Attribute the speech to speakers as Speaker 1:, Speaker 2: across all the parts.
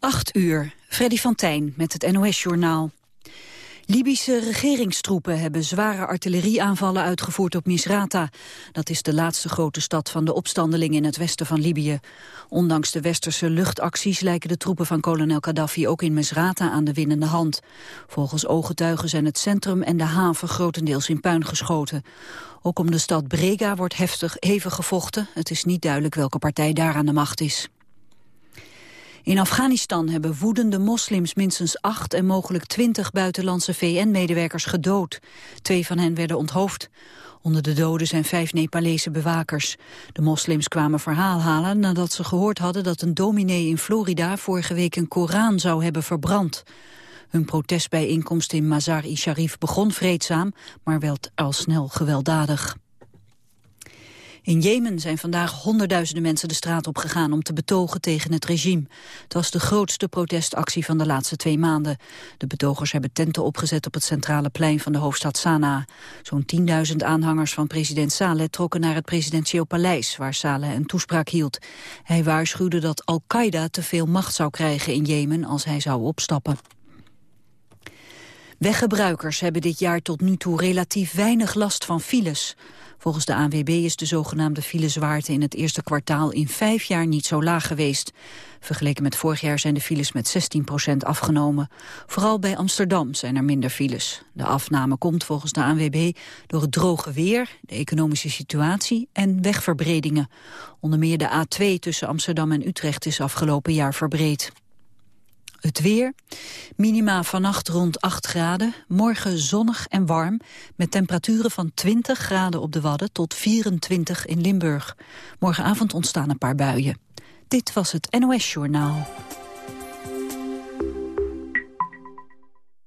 Speaker 1: 8 uur, Freddy van Tijn met het NOS-journaal. Libische regeringstroepen hebben zware artillerieaanvallen uitgevoerd op Misrata. Dat is de laatste grote stad van de opstandelingen in het westen van Libië. Ondanks de westerse luchtacties lijken de troepen van kolonel Gaddafi ook in Misrata aan de winnende hand. Volgens ooggetuigen zijn het centrum en de haven grotendeels in puin geschoten. Ook om de stad Brega wordt heftig hevig gevochten. Het is niet duidelijk welke partij daar aan de macht is. In Afghanistan hebben woedende moslims minstens acht en mogelijk twintig buitenlandse VN-medewerkers gedood. Twee van hen werden onthoofd. Onder de doden zijn vijf Nepalese bewakers. De moslims kwamen verhaal halen nadat ze gehoord hadden dat een dominee in Florida vorige week een Koran zou hebben verbrand. Hun protestbijeenkomst in Mazar-i-Sharif begon vreedzaam, maar werd al snel gewelddadig. In Jemen zijn vandaag honderdduizenden mensen de straat op gegaan om te betogen tegen het regime. Het was de grootste protestactie van de laatste twee maanden. De betogers hebben tenten opgezet op het centrale plein van de hoofdstad Sanaa. Zo'n 10.000 aanhangers van president Saleh trokken naar het presidentieel paleis, waar Saleh een toespraak hield. Hij waarschuwde dat Al-Qaeda te veel macht zou krijgen in Jemen als hij zou opstappen. Weggebruikers hebben dit jaar tot nu toe relatief weinig last van files. Volgens de ANWB is de zogenaamde filezwaarte in het eerste kwartaal in vijf jaar niet zo laag geweest. Vergeleken met vorig jaar zijn de files met 16% afgenomen. Vooral bij Amsterdam zijn er minder files. De afname komt volgens de ANWB door het droge weer, de economische situatie en wegverbredingen. Onder meer de A2 tussen Amsterdam en Utrecht is afgelopen jaar verbreed. Het weer. Minima vannacht rond 8 graden. Morgen zonnig en warm. Met temperaturen van 20 graden op de Wadden tot 24 in Limburg. Morgenavond ontstaan een paar buien. Dit was het NOS Journaal.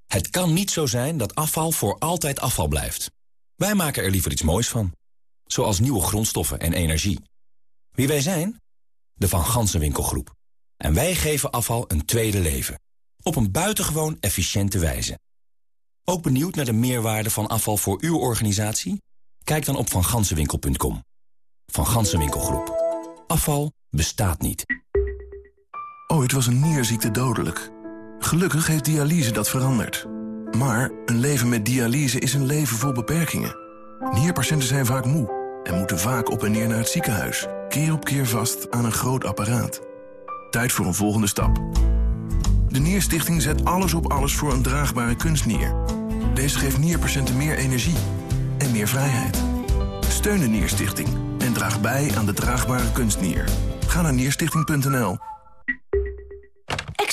Speaker 2: Het kan niet zo zijn dat afval voor altijd afval blijft. Wij maken er liever iets moois van. Zoals nieuwe grondstoffen en energie. Wie wij zijn? De Van Gansenwinkelgroep. En wij geven afval een tweede leven. Op een buitengewoon efficiënte wijze. Ook benieuwd naar de meerwaarde van afval voor uw organisatie? Kijk dan op vangansenwinkel.com. Van Gansenwinkelgroep. Afval bestaat niet.
Speaker 3: Ooit was een nierziekte dodelijk. Gelukkig heeft dialyse dat veranderd. Maar een leven met dialyse is een leven vol beperkingen. Nierpatiënten zijn vaak moe en moeten vaak op en neer naar het ziekenhuis. Keer op keer vast aan een groot apparaat. Tijd voor een volgende stap. De Nierstichting zet alles op alles voor een draagbare kunstnier. Deze geeft nierpatiënten meer energie en meer vrijheid. Steun de Nierstichting en draag bij aan de draagbare kunstnier. Ga naar nierstichting.nl.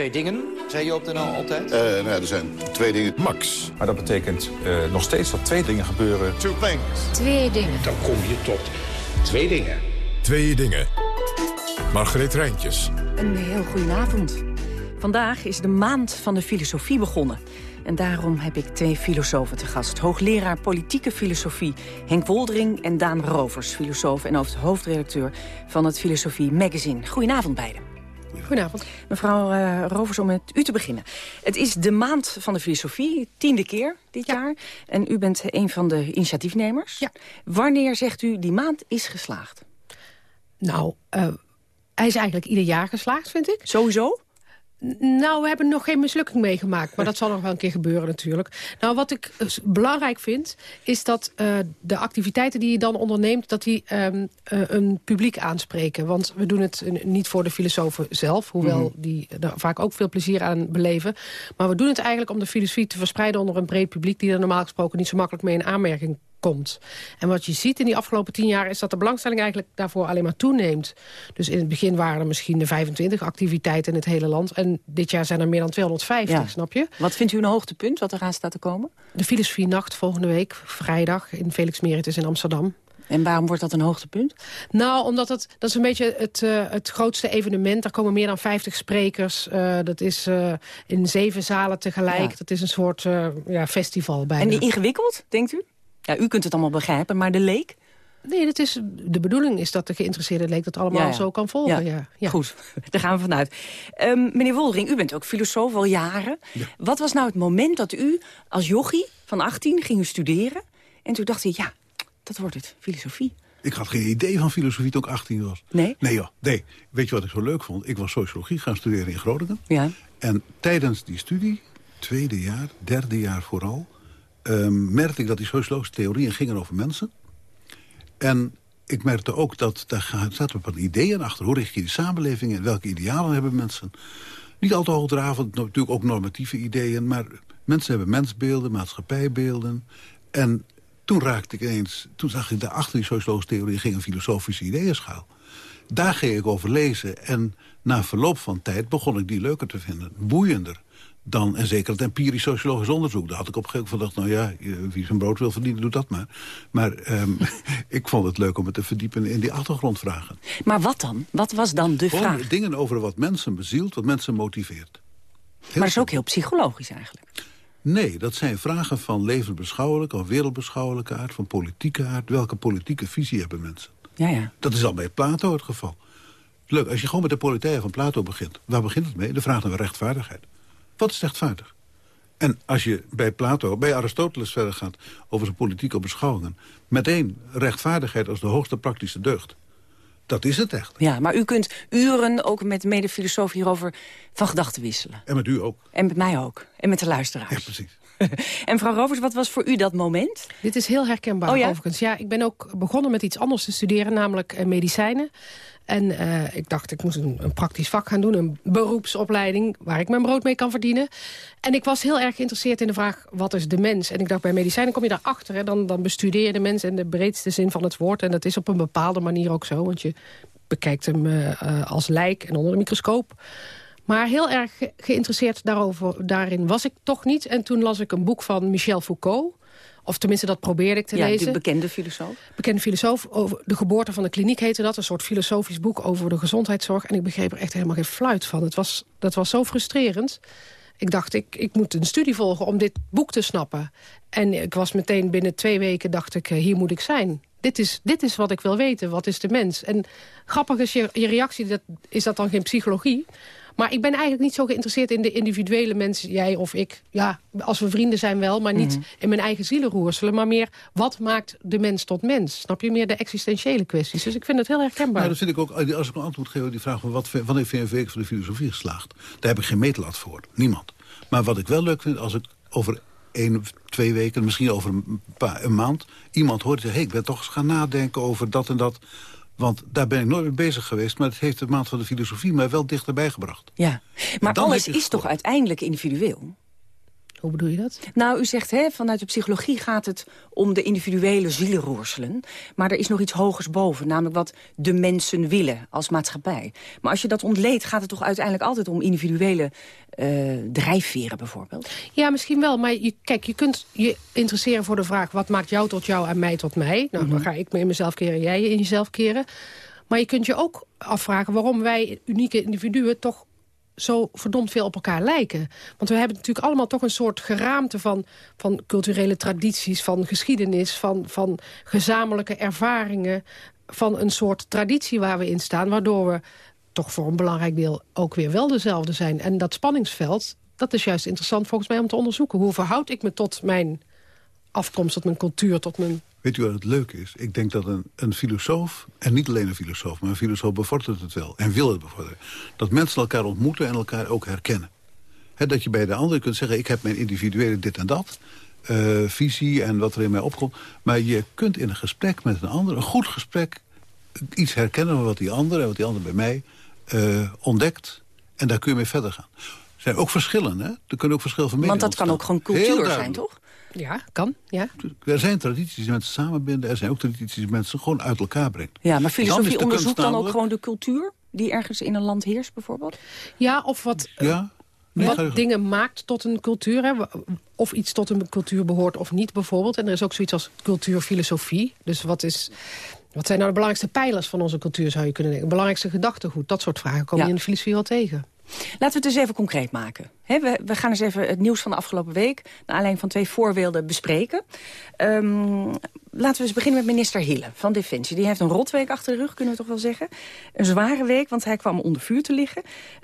Speaker 4: twee dingen, zei je op de NL altijd?
Speaker 5: Uh, nou ja, er zijn twee dingen.
Speaker 6: Max.
Speaker 7: Maar dat betekent uh, nog steeds dat twee dingen gebeuren.
Speaker 5: Two things.
Speaker 8: Twee dingen.
Speaker 9: Dan kom je tot twee dingen.
Speaker 6: Twee dingen. Margreet Rijntjes.
Speaker 10: Een heel goedenavond. Vandaag is de maand van de filosofie begonnen. En daarom heb ik twee filosofen te gast. Hoogleraar politieke filosofie Henk Woldering en Daan Rovers, filosoof en hoofdredacteur van het Filosofie Magazine. Goedenavond beiden.
Speaker 11: Goedenavond.
Speaker 10: Mevrouw uh, Rovers, om met u te beginnen. Het is de maand van de filosofie, tiende keer dit jaar. En u bent een van de initiatiefnemers.
Speaker 11: Ja.
Speaker 10: Wanneer zegt u die maand is geslaagd?
Speaker 11: Nou, uh, hij is eigenlijk ieder jaar geslaagd, vind ik.
Speaker 10: Sowieso?
Speaker 11: Nou, we hebben nog geen mislukking meegemaakt. Maar dat zal nog wel een keer gebeuren natuurlijk. Nou, wat ik belangrijk vind... is dat uh, de activiteiten die je dan onderneemt... dat die um, uh, een publiek aanspreken. Want we doen het niet voor de filosofen zelf. Hoewel mm -hmm. die er vaak ook veel plezier aan beleven. Maar we doen het eigenlijk om de filosofie te verspreiden... onder een breed publiek... die er normaal gesproken niet zo makkelijk mee in aanmerking komt. En wat je ziet in die afgelopen tien jaar... is dat de belangstelling eigenlijk daarvoor alleen maar toeneemt. Dus in het begin waren er misschien de 25 activiteiten in het hele land. En dit jaar zijn er meer dan 250, ja. snap je?
Speaker 10: Wat vindt u een hoogtepunt wat eraan staat te komen?
Speaker 11: De filosofie nacht volgende week, vrijdag, in Felix Meritus in Amsterdam.
Speaker 10: En waarom wordt dat een hoogtepunt?
Speaker 11: Nou, omdat het, dat is een beetje het, uh, het grootste evenement. Er komen meer dan 50 sprekers. Uh, dat is uh, in zeven zalen tegelijk. Ja. Dat is een soort ja, festival bijna.
Speaker 10: En ingewikkeld, denkt u? Ja, u kunt het allemaal begrijpen, maar de leek?
Speaker 11: Nee, dat is, de bedoeling is dat de geïnteresseerde leek dat allemaal ja, ja. zo kan volgen. Ja. Ja.
Speaker 10: Goed, daar gaan we vanuit. Um, meneer Woldering, u bent ook filosoof al jaren. Wat was nou het moment dat u als jochie van 18 ging studeren... en toen dacht u, ja, dat wordt het, filosofie.
Speaker 8: Ik had geen idee van filosofie toen ik 18 was.
Speaker 10: Nee?
Speaker 8: Nee joh, nee. Weet je wat ik zo leuk vond? Ik was sociologie gaan studeren in Groningen.
Speaker 10: Ja.
Speaker 8: En tijdens die studie, tweede jaar, derde jaar vooral... Um, merkte ik dat die sociologische theorieën gingen over mensen. En ik merkte ook dat daar zaten wat ideeën achter. Hoe richt je de samenleving en welke idealen hebben mensen? Niet al te hoogdravend, natuurlijk ook normatieve ideeën... maar mensen hebben mensbeelden, maatschappijbeelden. En toen raakte ik eens, toen zag ik daar achter die sociologische theorie... ging een filosofische ideeënschaal. Daar ging ik over lezen en na verloop van tijd begon ik die leuker te vinden. Boeiender dan, en zeker het empirisch sociologisch onderzoek. Daar had ik op een gegeven moment gedacht, nou ja, wie zijn brood wil verdienen, doet dat maar. Maar um, ik vond het leuk om het te verdiepen in die achtergrondvragen.
Speaker 10: Maar wat dan? Wat was dan de
Speaker 8: Gewoon
Speaker 10: vraag?
Speaker 8: dingen over wat mensen bezielt, wat mensen motiveert.
Speaker 10: Heel maar dat is ook heel psychologisch eigenlijk.
Speaker 8: Nee, dat zijn vragen van levensbeschouwelijke of wereldbeschouwelijke aard, van politieke aard. Welke politieke visie hebben mensen?
Speaker 10: Ja, ja.
Speaker 8: Dat is al bij Plato het geval. Leuk, als je gewoon met de politiek van Plato begint. Waar begint het mee? De vraag naar rechtvaardigheid. Wat is rechtvaardig? En als je bij Plato, bij Aristoteles verder gaat over zijn politieke beschouwingen... meteen rechtvaardigheid als de hoogste praktische deugd. Dat is het echt.
Speaker 10: Ja, maar u kunt uren ook met medefilosoof hierover van gedachten wisselen.
Speaker 8: En met u ook.
Speaker 10: En met mij ook. En met de luisteraars.
Speaker 8: Ja, precies.
Speaker 10: en mevrouw Rovers, wat was voor u dat moment?
Speaker 11: Dit is heel herkenbaar
Speaker 10: oh, ja?
Speaker 11: overigens. Ja, ik ben ook begonnen met iets anders te studeren, namelijk uh, medicijnen. En uh, ik dacht, ik moest een, praktisch vak gaan doen. Een beroepsopleiding waar ik mijn brood mee kan verdienen. En ik was heel erg geïnteresseerd in de vraag, wat is de mens? En ik dacht, bij medicijnen kom je daarachter. Hè, dan, dan bestudeer je de mens in de breedste zin van het woord. En dat is op een bepaalde manier ook zo. Want je bekijkt hem uh, als lijk en onder de microscoop. Maar heel erg ge geïnteresseerd daarover, daarin was ik toch niet. En toen las ik een boek van Michel Foucault. Of tenminste, dat probeerde ik te
Speaker 10: ja,
Speaker 11: lezen.
Speaker 10: de bekende filosoof.
Speaker 11: Bekende filosoof. Over de geboorte van de kliniek heette dat. Een soort filosofisch boek over de gezondheidszorg. En ik begreep er echt helemaal geen fluit van. Het was, dat was zo frustrerend. Ik dacht, ik, ik moet een studie volgen om dit boek te snappen. En ik was meteen binnen twee weken, dacht ik, hier moet ik zijn. Dit is, dit is wat ik wil weten. Wat is de mens? En grappig is je, je reactie, dat, is dat dan geen psychologie? Maar ik ben eigenlijk niet zo geïnteresseerd in de individuele mensen, jij of ik. Ja, als we vrienden zijn wel, maar niet mm -hmm. in mijn eigen zielenroerselen. Maar meer, wat maakt de mens tot mens? Snap je? Meer de existentiële kwesties. Dus ik vind het heel herkenbaar.
Speaker 8: Nou, dat vind ik ook, als ik een antwoord geef op die vraag... van wat, wanneer vind week van de filosofie geslaagd? Daar heb ik geen meetlat voor. Niemand. Maar wat ik wel leuk vind, als ik over één of twee weken, misschien over een, paar, een maand... iemand hoort zeggen, hey, ik ben toch eens gaan nadenken over dat en dat... Want daar ben ik nooit mee bezig geweest. Maar het heeft de maand van de filosofie mij wel dichterbij gebracht.
Speaker 10: Ja, maar alles is toch uiteindelijk individueel?
Speaker 11: Hoe bedoel je dat?
Speaker 10: Nou, u zegt, hè, vanuit de psychologie gaat het om de individuele zielenroerselen. Maar er is nog iets hogers boven, namelijk wat de mensen willen als maatschappij. Maar als je dat ontleedt, gaat het toch uiteindelijk altijd om individuele uh, drijfveren bijvoorbeeld?
Speaker 11: Ja, misschien wel. Maar je, kijk, je kunt je interesseren voor de vraag... wat maakt jou tot jou en mij tot mij? Nou, mm -hmm. dan ga ik me in mezelf keren, jij je in jezelf keren. Maar je kunt je ook afvragen waarom wij unieke individuen... toch zo verdomd veel op elkaar lijken. Want we hebben natuurlijk allemaal toch een soort geraamte van, van culturele tradities... van geschiedenis, van, van gezamenlijke ervaringen... van een soort traditie waar we in staan... waardoor we toch voor een belangrijk deel ook weer wel dezelfde zijn. En dat spanningsveld, dat is juist interessant volgens mij om te onderzoeken. Hoe verhoud ik me tot mijn afkomst, tot mijn cultuur, tot mijn...
Speaker 8: Weet u wat het leuke is? Ik denk dat een, een filosoof, en niet alleen een filosoof... maar een filosoof bevordert het wel en wil het bevorderen... dat mensen elkaar ontmoeten en elkaar ook herkennen. He, dat je bij de ander kunt zeggen... ik heb mijn individuele dit en dat, uh, visie en wat er in mij opkomt... maar je kunt in een gesprek met een ander, een goed gesprek... iets herkennen van wat die ander en wat die ander bij mij uh, ontdekt... en daar kun je mee verder gaan. Er zijn ook verschillen, hè? Er kunnen ook verschillen van meningen
Speaker 10: Want dat kan ook gewoon cultuur zijn, toch?
Speaker 11: Ja, kan. Ja.
Speaker 8: Er zijn tradities die mensen samenbinden. Er zijn ook tradities die mensen gewoon uit elkaar brengen.
Speaker 10: Ja, maar filosofie onderzoekt dan ook gewoon de cultuur... die ergens in een land heerst, bijvoorbeeld?
Speaker 11: Ja, of wat...
Speaker 8: Ja,
Speaker 11: wat dingen maakt tot een cultuur. Hè? Of iets tot een cultuur behoort of niet bijvoorbeeld. En er is ook zoiets als cultuurfilosofie. Dus wat, is, wat zijn nou de belangrijkste pijlers van onze cultuur zou je kunnen denken? Belangrijkste gedachtegoed, dat soort vragen komen je in de filosofie wel tegen.
Speaker 10: Laten we het eens even concreet maken. we, we, gaan eens even het nieuws van de afgelopen week... naar aanleiding van twee voorbeelden bespreken. Um, laten we eens beginnen met minister Hille van Defensie. Die heeft een rotweek achter de rug, kunnen we toch wel zeggen. Een zware week, want hij kwam onder vuur te liggen.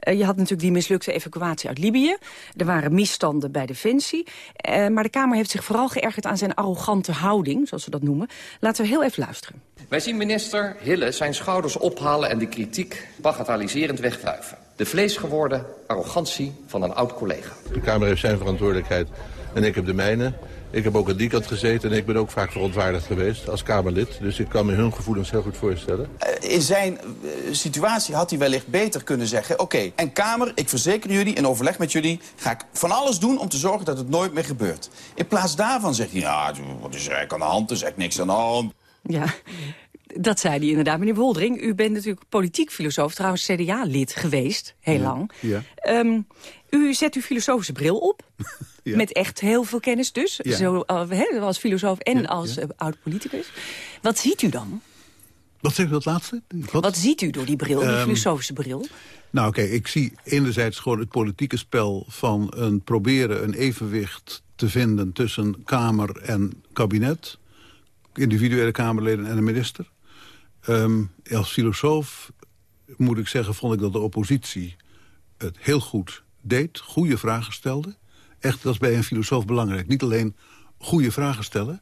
Speaker 10: Uh, je had natuurlijk die mislukte evacuatie uit Libië. Er waren misstanden bij Defensie. Uh, maar de Kamer heeft zich vooral geërgerd aan zijn arrogante houding... zoals we dat noemen. Laten we heel even luisteren.
Speaker 12: Wij zien minister Hille zijn schouders ophalen... en de kritiek bagatelliserend wegwuiven. De vleesgeworden arrogantie van een oud collega.
Speaker 13: De Kamer heeft zijn verantwoordelijkheid en ik heb de mijne. Ik heb ook aan die kant gezeten en ik ben ook vaak verontwaardigd geweest als Kamerlid. Dus ik kan me hun gevoelens heel goed voorstellen.
Speaker 14: Eh, in zijn uh, situatie had hij wellicht beter kunnen zeggen... oké, en Kamer, ik verzeker jullie, in overleg met jullie... ga ik van alles doen om te zorgen dat het nooit meer gebeurt. In plaats daarvan zegt hij, ja, wat is er eigenlijk aan de hand? Er is eigenlijk niks aan de hand.
Speaker 10: Ja, dat zei hij inderdaad. Meneer Woldering, u bent natuurlijk politiek filosoof, trouwens CDA-lid geweest, heel lang.
Speaker 8: Ja.
Speaker 10: Um, u zet uw filosofische bril op, ja. met echt heel veel kennis dus. Zo, uh, als filosoof en als uh, oud-politicus. Wat ziet u dan?
Speaker 8: Wat zegt u dat laatste?
Speaker 10: Wat? Wat ziet u door die bril, die um, filosofische bril?
Speaker 8: Nou oké, okay, ik zie enerzijds gewoon het politieke spel van een proberen een evenwicht te vinden tussen Kamer en kabinet individuele Kamerleden en een minister. Um, als filosoof moet ik zeggen, vond ik dat de oppositie het heel goed deed. Goede vragen stelde. Echt, dat is bij een filosoof belangrijk. Niet alleen goede vragen stellen...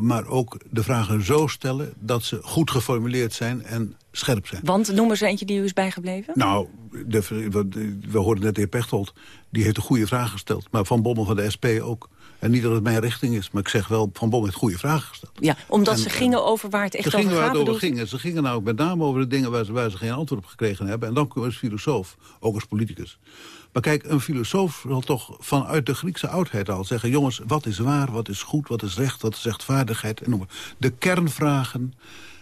Speaker 8: Maar ook de vragen zo stellen dat ze goed geformuleerd zijn en scherp zijn.
Speaker 10: Want noem eens eentje die u is bijgebleven.
Speaker 8: Nou, de, we, we hoorden net de heer Pechtold, die heeft een goede vraag gesteld. Maar Van Bommel van de SP ook. En niet dat het mijn richting is, maar ik zeg wel, Van Bommel heeft goede vragen gesteld.
Speaker 10: Ja, omdat en, ze gingen over waar het echt
Speaker 8: over
Speaker 10: gaat.
Speaker 8: Ze gingen waar het over ging. Ze gingen nou met name over de dingen waar ze, waar ze geen antwoord op gekregen hebben. En dan kunnen we als filosoof, ook als politicus... Maar kijk, een filosoof zal toch vanuit de Griekse oudheid al zeggen... jongens, wat is waar, wat is goed, wat is recht, wat is rechtvaardigheid... en noem maar. De kernvragen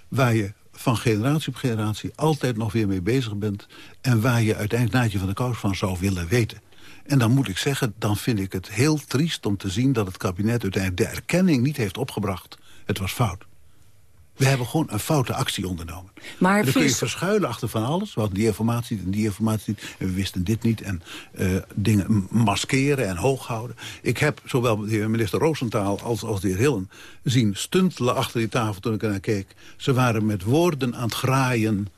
Speaker 8: waar je van generatie op generatie altijd nog weer mee bezig bent... en waar je uiteindelijk naadje van de kous van zou willen weten. En dan moet ik zeggen, dan vind ik het heel triest om te zien... dat het kabinet uiteindelijk de erkenning niet heeft opgebracht. Het was fout. We hebben gewoon een foute actie ondernomen.
Speaker 10: Maar
Speaker 8: dan kun je verschuilen achter van alles. We hadden die informatie en die informatie niet. En we wisten dit niet. En uh, dingen maskeren en hoog houden. Ik heb zowel de heer minister Roosentaal als, als de heer Hillen... zien stuntelen achter die tafel toen ik er naar keek. Ze waren met woorden aan het graaien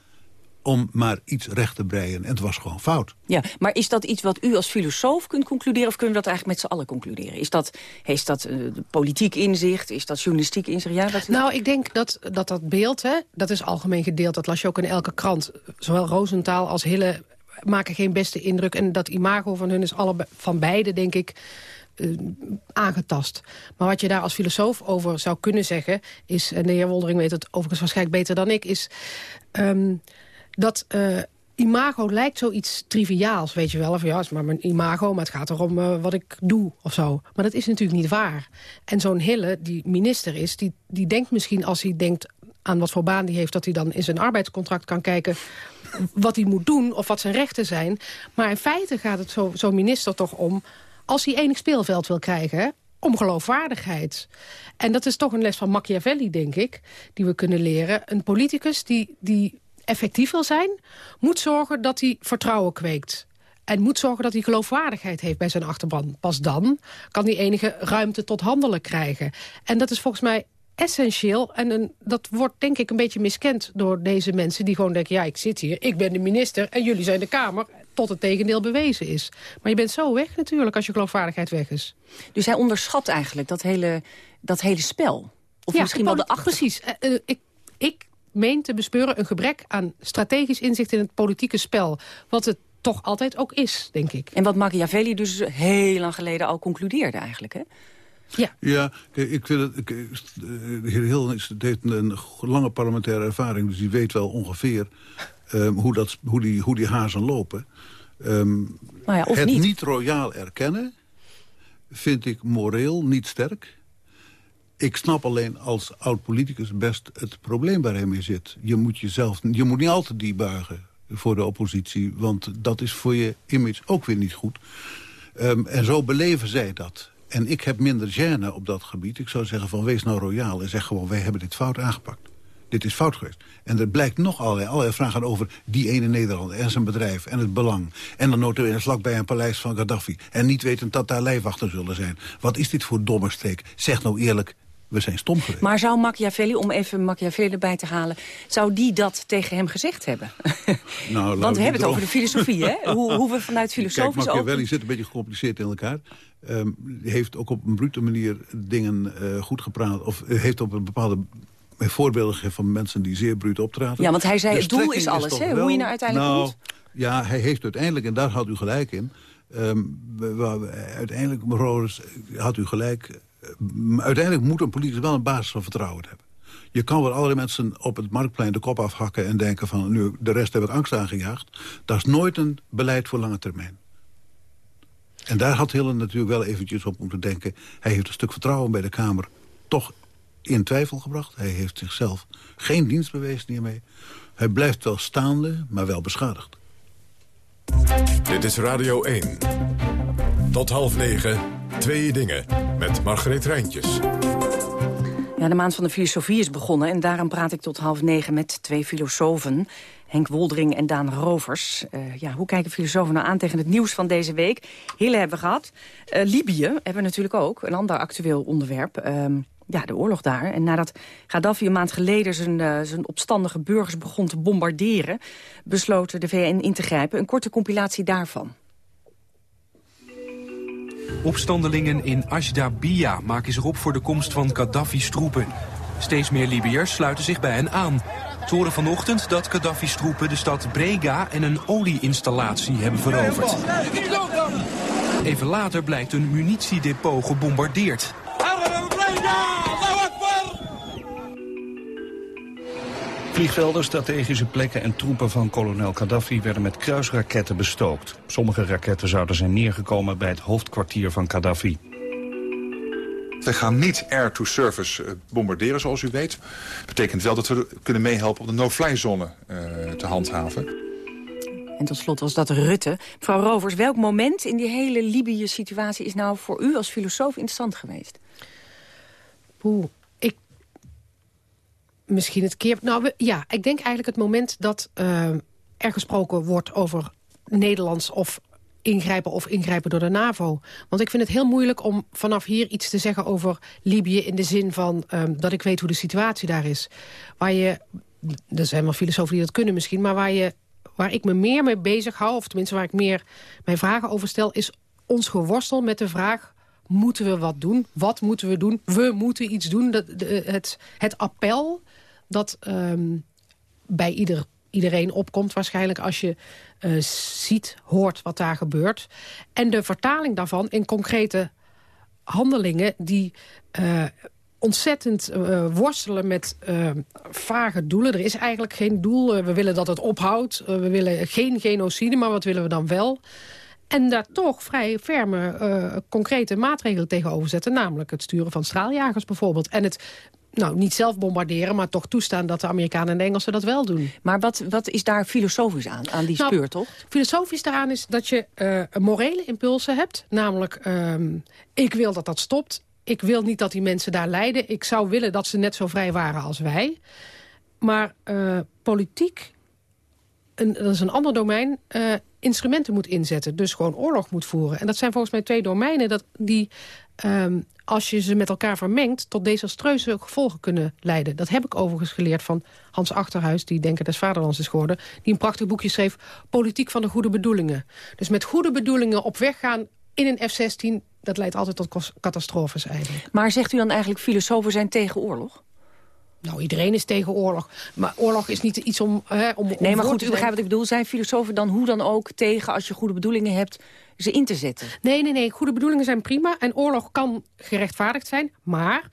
Speaker 8: om maar iets recht te breien. En het was gewoon fout.
Speaker 10: Ja, maar is dat iets wat u als filosoof kunt concluderen... of kunnen we dat eigenlijk met z'n allen concluderen? Is dat, is dat uh, politiek inzicht? Is dat journalistiek inzicht? Ja, wat...
Speaker 11: Nou, ik denk dat dat, dat beeld, hè, dat is algemeen gedeeld. Dat las je ook in elke krant. Zowel Roosentaal als Hille maken geen beste indruk. En dat imago van hun is alle, van beide, denk ik... Uh, aangetast. Maar wat je daar als filosoof over zou kunnen zeggen... is, en de heer Woldering weet het overigens waarschijnlijk beter dan ik... is um, dat uh, imago lijkt zoiets triviaals, weet je wel. Of ja, het is maar mijn imago, maar het gaat erom uh, wat ik doe of zo. Maar dat is natuurlijk niet waar. En zo'n Hille, die minister is, die, die denkt misschien als hij denkt aan wat voor baan die heeft... dat hij dan in zijn arbeidscontract kan kijken wat hij moet doen of wat zijn rechten zijn. Maar in feite gaat het zo'n zo minister toch om... als hij enig speelveld wil krijgen, om geloofwaardigheid. En dat is toch een les van Machiavelli, denk ik, die we kunnen leren. Een politicus die, die effectief wil zijn... moet zorgen dat hij vertrouwen kweekt. En moet zorgen dat hij geloofwaardigheid heeft bij zijn achterban. Pas dan kan hij enige ruimte tot handelen krijgen. En dat is volgens mij essentieel. En een, dat wordt denk ik een beetje miskend door deze mensen... die gewoon denken, ja, ik zit hier, ik ben de minister... en jullie zijn de Kamer, tot het tegendeel bewezen is. Maar je bent zo weg natuurlijk als je geloofwaardigheid weg is.
Speaker 10: Dus hij onderschat eigenlijk dat hele, dat hele spel? Of
Speaker 11: ja,
Speaker 10: misschien wel de
Speaker 11: achter... Precies. Uh, uh, ik, ik meent te bespeuren een gebrek aan strategisch inzicht in het politieke spel. Wat het toch altijd ook is, denk ik.
Speaker 10: En wat Machiavelli dus heel lang geleden al concludeerde eigenlijk, hè?
Speaker 11: Ja,
Speaker 8: ja ik vind het, ik, de heer Hill heeft een lange parlementaire ervaring... dus die weet wel ongeveer um, hoe, dat, hoe, die, hoe die hazen lopen. Um,
Speaker 10: nou ja,
Speaker 8: het
Speaker 10: niet.
Speaker 8: niet royaal erkennen vind ik moreel niet sterk. Ik snap alleen als oud-politicus best het probleem waar hij mee zit. Je moet jezelf, je moet niet altijd die buigen. voor de oppositie. Want dat is voor je image ook weer niet goed. Um, en zo beleven zij dat. En ik heb minder gêne op dat gebied. Ik zou zeggen van wees nou royaal en zeg gewoon... wij hebben dit fout aangepakt. Dit is fout geweest. En er blijkt nog allerlei, allerlei vragen over die ene Nederlander... en zijn bedrijf en het belang. En dan in vlak bij een paleis van Gaddafi. En niet wetend dat daar lijfwachten zullen zijn. Wat is dit voor dommerstreek? Zeg nou eerlijk, we zijn stom geweest.
Speaker 10: Maar zou Machiavelli, om even Machiavelli erbij te halen... zou die dat tegen hem gezegd hebben? Nou, Want we hebben het over de filosofie, hè? Hoe, hoe we vanuit filosofisch...
Speaker 8: Kijk, Machiavelli zit een beetje gecompliceerd in elkaar. Um, heeft ook op een brute manier dingen uh, goed gepraat... of heeft op een bepaalde voorbeelden gegeven van mensen die zeer bruut optraden.
Speaker 10: Ja, want hij zei, het doel is alles, hè? Hoe je nou uiteindelijk nou, moet.
Speaker 8: Ja, hij heeft uiteindelijk, en daar had u gelijk in... Um, uiteindelijk, mevrouw, had u gelijk uiteindelijk moet een politicus wel een basis van vertrouwen hebben. Je kan wel allerlei mensen op het marktplein de kop afhakken... en denken van, nu, de rest heb ik angst aangejaagd. Dat is nooit een beleid voor lange termijn. En daar had Hille natuurlijk wel eventjes op moeten denken. Hij heeft een stuk vertrouwen bij de Kamer toch in twijfel gebracht. Hij heeft zichzelf geen dienst bewezen hiermee. Hij blijft wel staande, maar wel beschadigd.
Speaker 6: Dit is Radio 1. Tot half negen, twee dingen met Margreet Rijntjes.
Speaker 10: Ja, de maand van de filosofie is begonnen en daarom praat ik tot half negen met twee filosofen. Henk Woldering en Daan Rovers. Uh, ja, hoe kijken filosofen nou aan tegen het nieuws van deze week? Hille hebben we gehad. Uh, Libië hebben we natuurlijk ook, een ander actueel onderwerp. Uh, ja, de oorlog daar. En nadat Gaddafi een maand geleden zijn, uh, zijn opstandige burgers begon te bombarderen... besloten de VN in te grijpen. Een korte compilatie daarvan.
Speaker 15: Opstandelingen in Ashdabia maken zich op voor de komst van Gaddafi's troepen. Steeds meer Libiërs sluiten zich bij hen aan. Ze horen vanochtend dat Gaddafi's troepen de stad Brega en een olieinstallatie hebben veroverd. Even later blijkt een munitiedepot gebombardeerd.
Speaker 16: Vliegvelden, strategische plekken en troepen van kolonel Gaddafi werden met kruisraketten bestookt. Sommige raketten zouden zijn neergekomen bij het hoofdkwartier van Gaddafi.
Speaker 7: We gaan niet air-to-surface eh, bombarderen, zoals u weet. Dat betekent wel dat we kunnen meehelpen om de no-fly-zone uh, te handhaven.
Speaker 10: En tot slot was dat Rutte. Mevrouw Rovers, welk moment in die hele Libië-situatie... is nou voor u als filosoof interessant geweest?
Speaker 11: Poeh, misschien het keer... Nou, ja, ik denk eigenlijk het moment dat uh, er gesproken wordt over Nederlands of ingrijpen of ingrijpen door de NAVO. Want ik vind het heel moeilijk om vanaf hier iets te zeggen over Libië... in de zin van um, dat ik weet hoe de situatie daar is. Waar je, er zijn wel filosofen die dat kunnen misschien... maar waar, je, waar ik me meer mee bezig hou... of tenminste waar ik meer mijn vragen over stel... is ons geworstel met de vraag moeten we wat doen? Wat moeten we doen? We moeten iets doen. Dat, het, het appel dat um, bij ieder, iedereen opkomt waarschijnlijk als je uh, ziet, hoort wat daar gebeurt. En de vertaling daarvan in concrete handelingen die... Uh, ontzettend uh, worstelen met vage doelen. Er is eigenlijk geen doel. We willen dat het ophoudt. we willen geen genocide, maar wat willen we dan wel? En daar toch vrij ferme, concrete maatregelen tegenover zetten. Namelijk het sturen van straaljagers bijvoorbeeld. En het nou, niet zelf bombarderen, maar toch toestaan dat de Amerikanen en de Engelsen dat wel doen.
Speaker 10: Maar wat, wat is daar filosofisch aan, aan die nou, speurtocht?
Speaker 11: Filosofisch daaraan is dat je uh, morele impulsen hebt. Namelijk, uh, ik wil dat dat stopt. Ik wil niet dat die mensen daar lijden. Ik zou willen dat ze net zo vrij waren als wij. Maar uh, politiek, een, dat is een ander domein, uh, instrumenten moet inzetten. Dus gewoon oorlog moet voeren. En dat zijn volgens mij twee domeinen dat, die um, als je ze met elkaar vermengt... tot desastreuze gevolgen kunnen leiden. Dat heb ik overigens geleerd van Hans Achterhuis... die Denker des Vaderlands is geworden... die een prachtig boekje schreef... Politiek van de goede bedoelingen. Dus met goede bedoelingen op weg gaan in een F-16... dat leidt altijd tot catastrofes eigenlijk.
Speaker 10: Maar zegt u dan eigenlijk filosofen zijn tegen oorlog?
Speaker 11: Nou, iedereen is tegen oorlog. Maar oorlog is niet iets om... Hè, om
Speaker 10: nee, maar goed, u begrijpt wat ik bedoel. Zijn filosofen dan hoe dan ook tegen... als je goede bedoelingen hebt, ze in te zetten?
Speaker 11: Nee, nee, nee. Goede bedoelingen zijn prima. En oorlog kan gerechtvaardigd zijn. Maar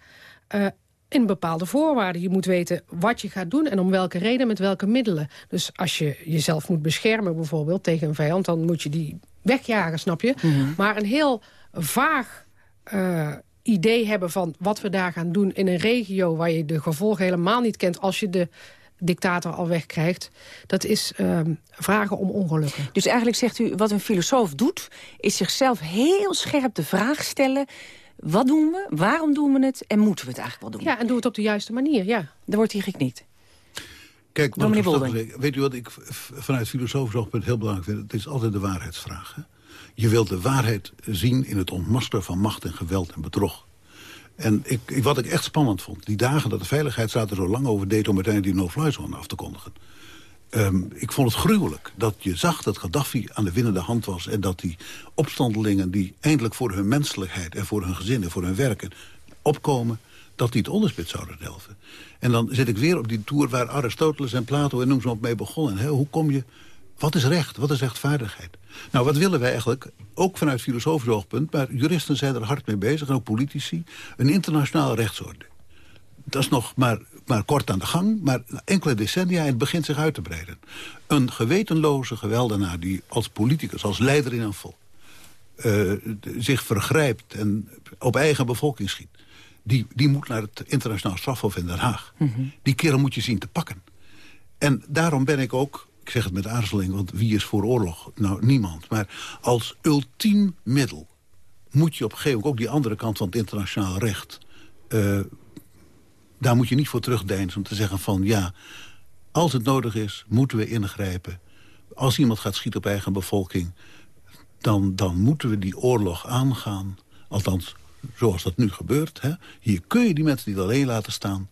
Speaker 11: uh, in bepaalde voorwaarden. Je moet weten wat je gaat doen en om welke reden, met welke middelen. Dus als je jezelf moet beschermen bijvoorbeeld tegen een vijand... dan moet je die wegjagen, snap je? Mhm. Maar een heel vaag... Uh, idee hebben van wat we daar gaan doen in een regio... waar je de gevolgen helemaal niet kent... als je de dictator al wegkrijgt... dat is ehm, vragen om ongelukken.
Speaker 10: Dus eigenlijk zegt u, wat een filosoof doet... is zichzelf heel scherp de vraag stellen... wat doen we, waarom doen we het en moeten we het eigenlijk wel doen?
Speaker 11: Ja, en doe het op de juiste manier, ja.
Speaker 10: Dan wordt hij geknikt.
Speaker 8: Kijk, wat weet u wat ik vanuit filosofisch oogpunt heel belangrijk vind? Het is altijd de waarheidsvraag. Hè? Je wilt de waarheid zien in het ontmaskeren van macht en geweld en bedrog. En ik, wat ik echt spannend vond, die dagen dat de Veiligheidsraad er zo lang over deed... om uiteindelijk die no-fly zone af te kondigen. Um, ik vond het gruwelijk dat je zag dat Gaddafi aan de winnende hand was... en dat die opstandelingen die eindelijk voor hun menselijkheid... en voor hun gezin en voor hun werken opkomen... dat die het onderspit zouden delven. En dan zit ik weer op die tour waar Aristoteles en Plato en noem ze op mee begonnen. hoe kom je... Wat is recht? Wat is rechtvaardigheid? Nou, wat willen wij eigenlijk, ook vanuit filosofisch oogpunt... maar juristen zijn er hard mee bezig, en ook politici... een internationale rechtsorde. Dat is nog maar, maar kort aan de gang, maar enkele decennia... en het begint zich uit te breiden. Een gewetenloze geweldenaar die als politicus, als leider in een volk... Uh, zich vergrijpt en op eigen bevolking schiet... Die, die moet naar het internationaal strafhof in Den Haag. Mhm. Die kerel moet je zien te pakken. En daarom ben ik ook ik zeg het met aarzeling, want wie is voor oorlog? Nou, niemand. Maar als ultiem middel moet je op een gegeven moment... ook die andere kant van het internationaal recht... Uh, daar moet je niet voor terugdeinzen om te zeggen van... ja, als het nodig is, moeten we ingrijpen. Als iemand gaat schieten op eigen bevolking... dan, dan moeten we die oorlog aangaan. Althans, zoals dat nu gebeurt. Hè. Hier kun je die mensen niet alleen laten staan.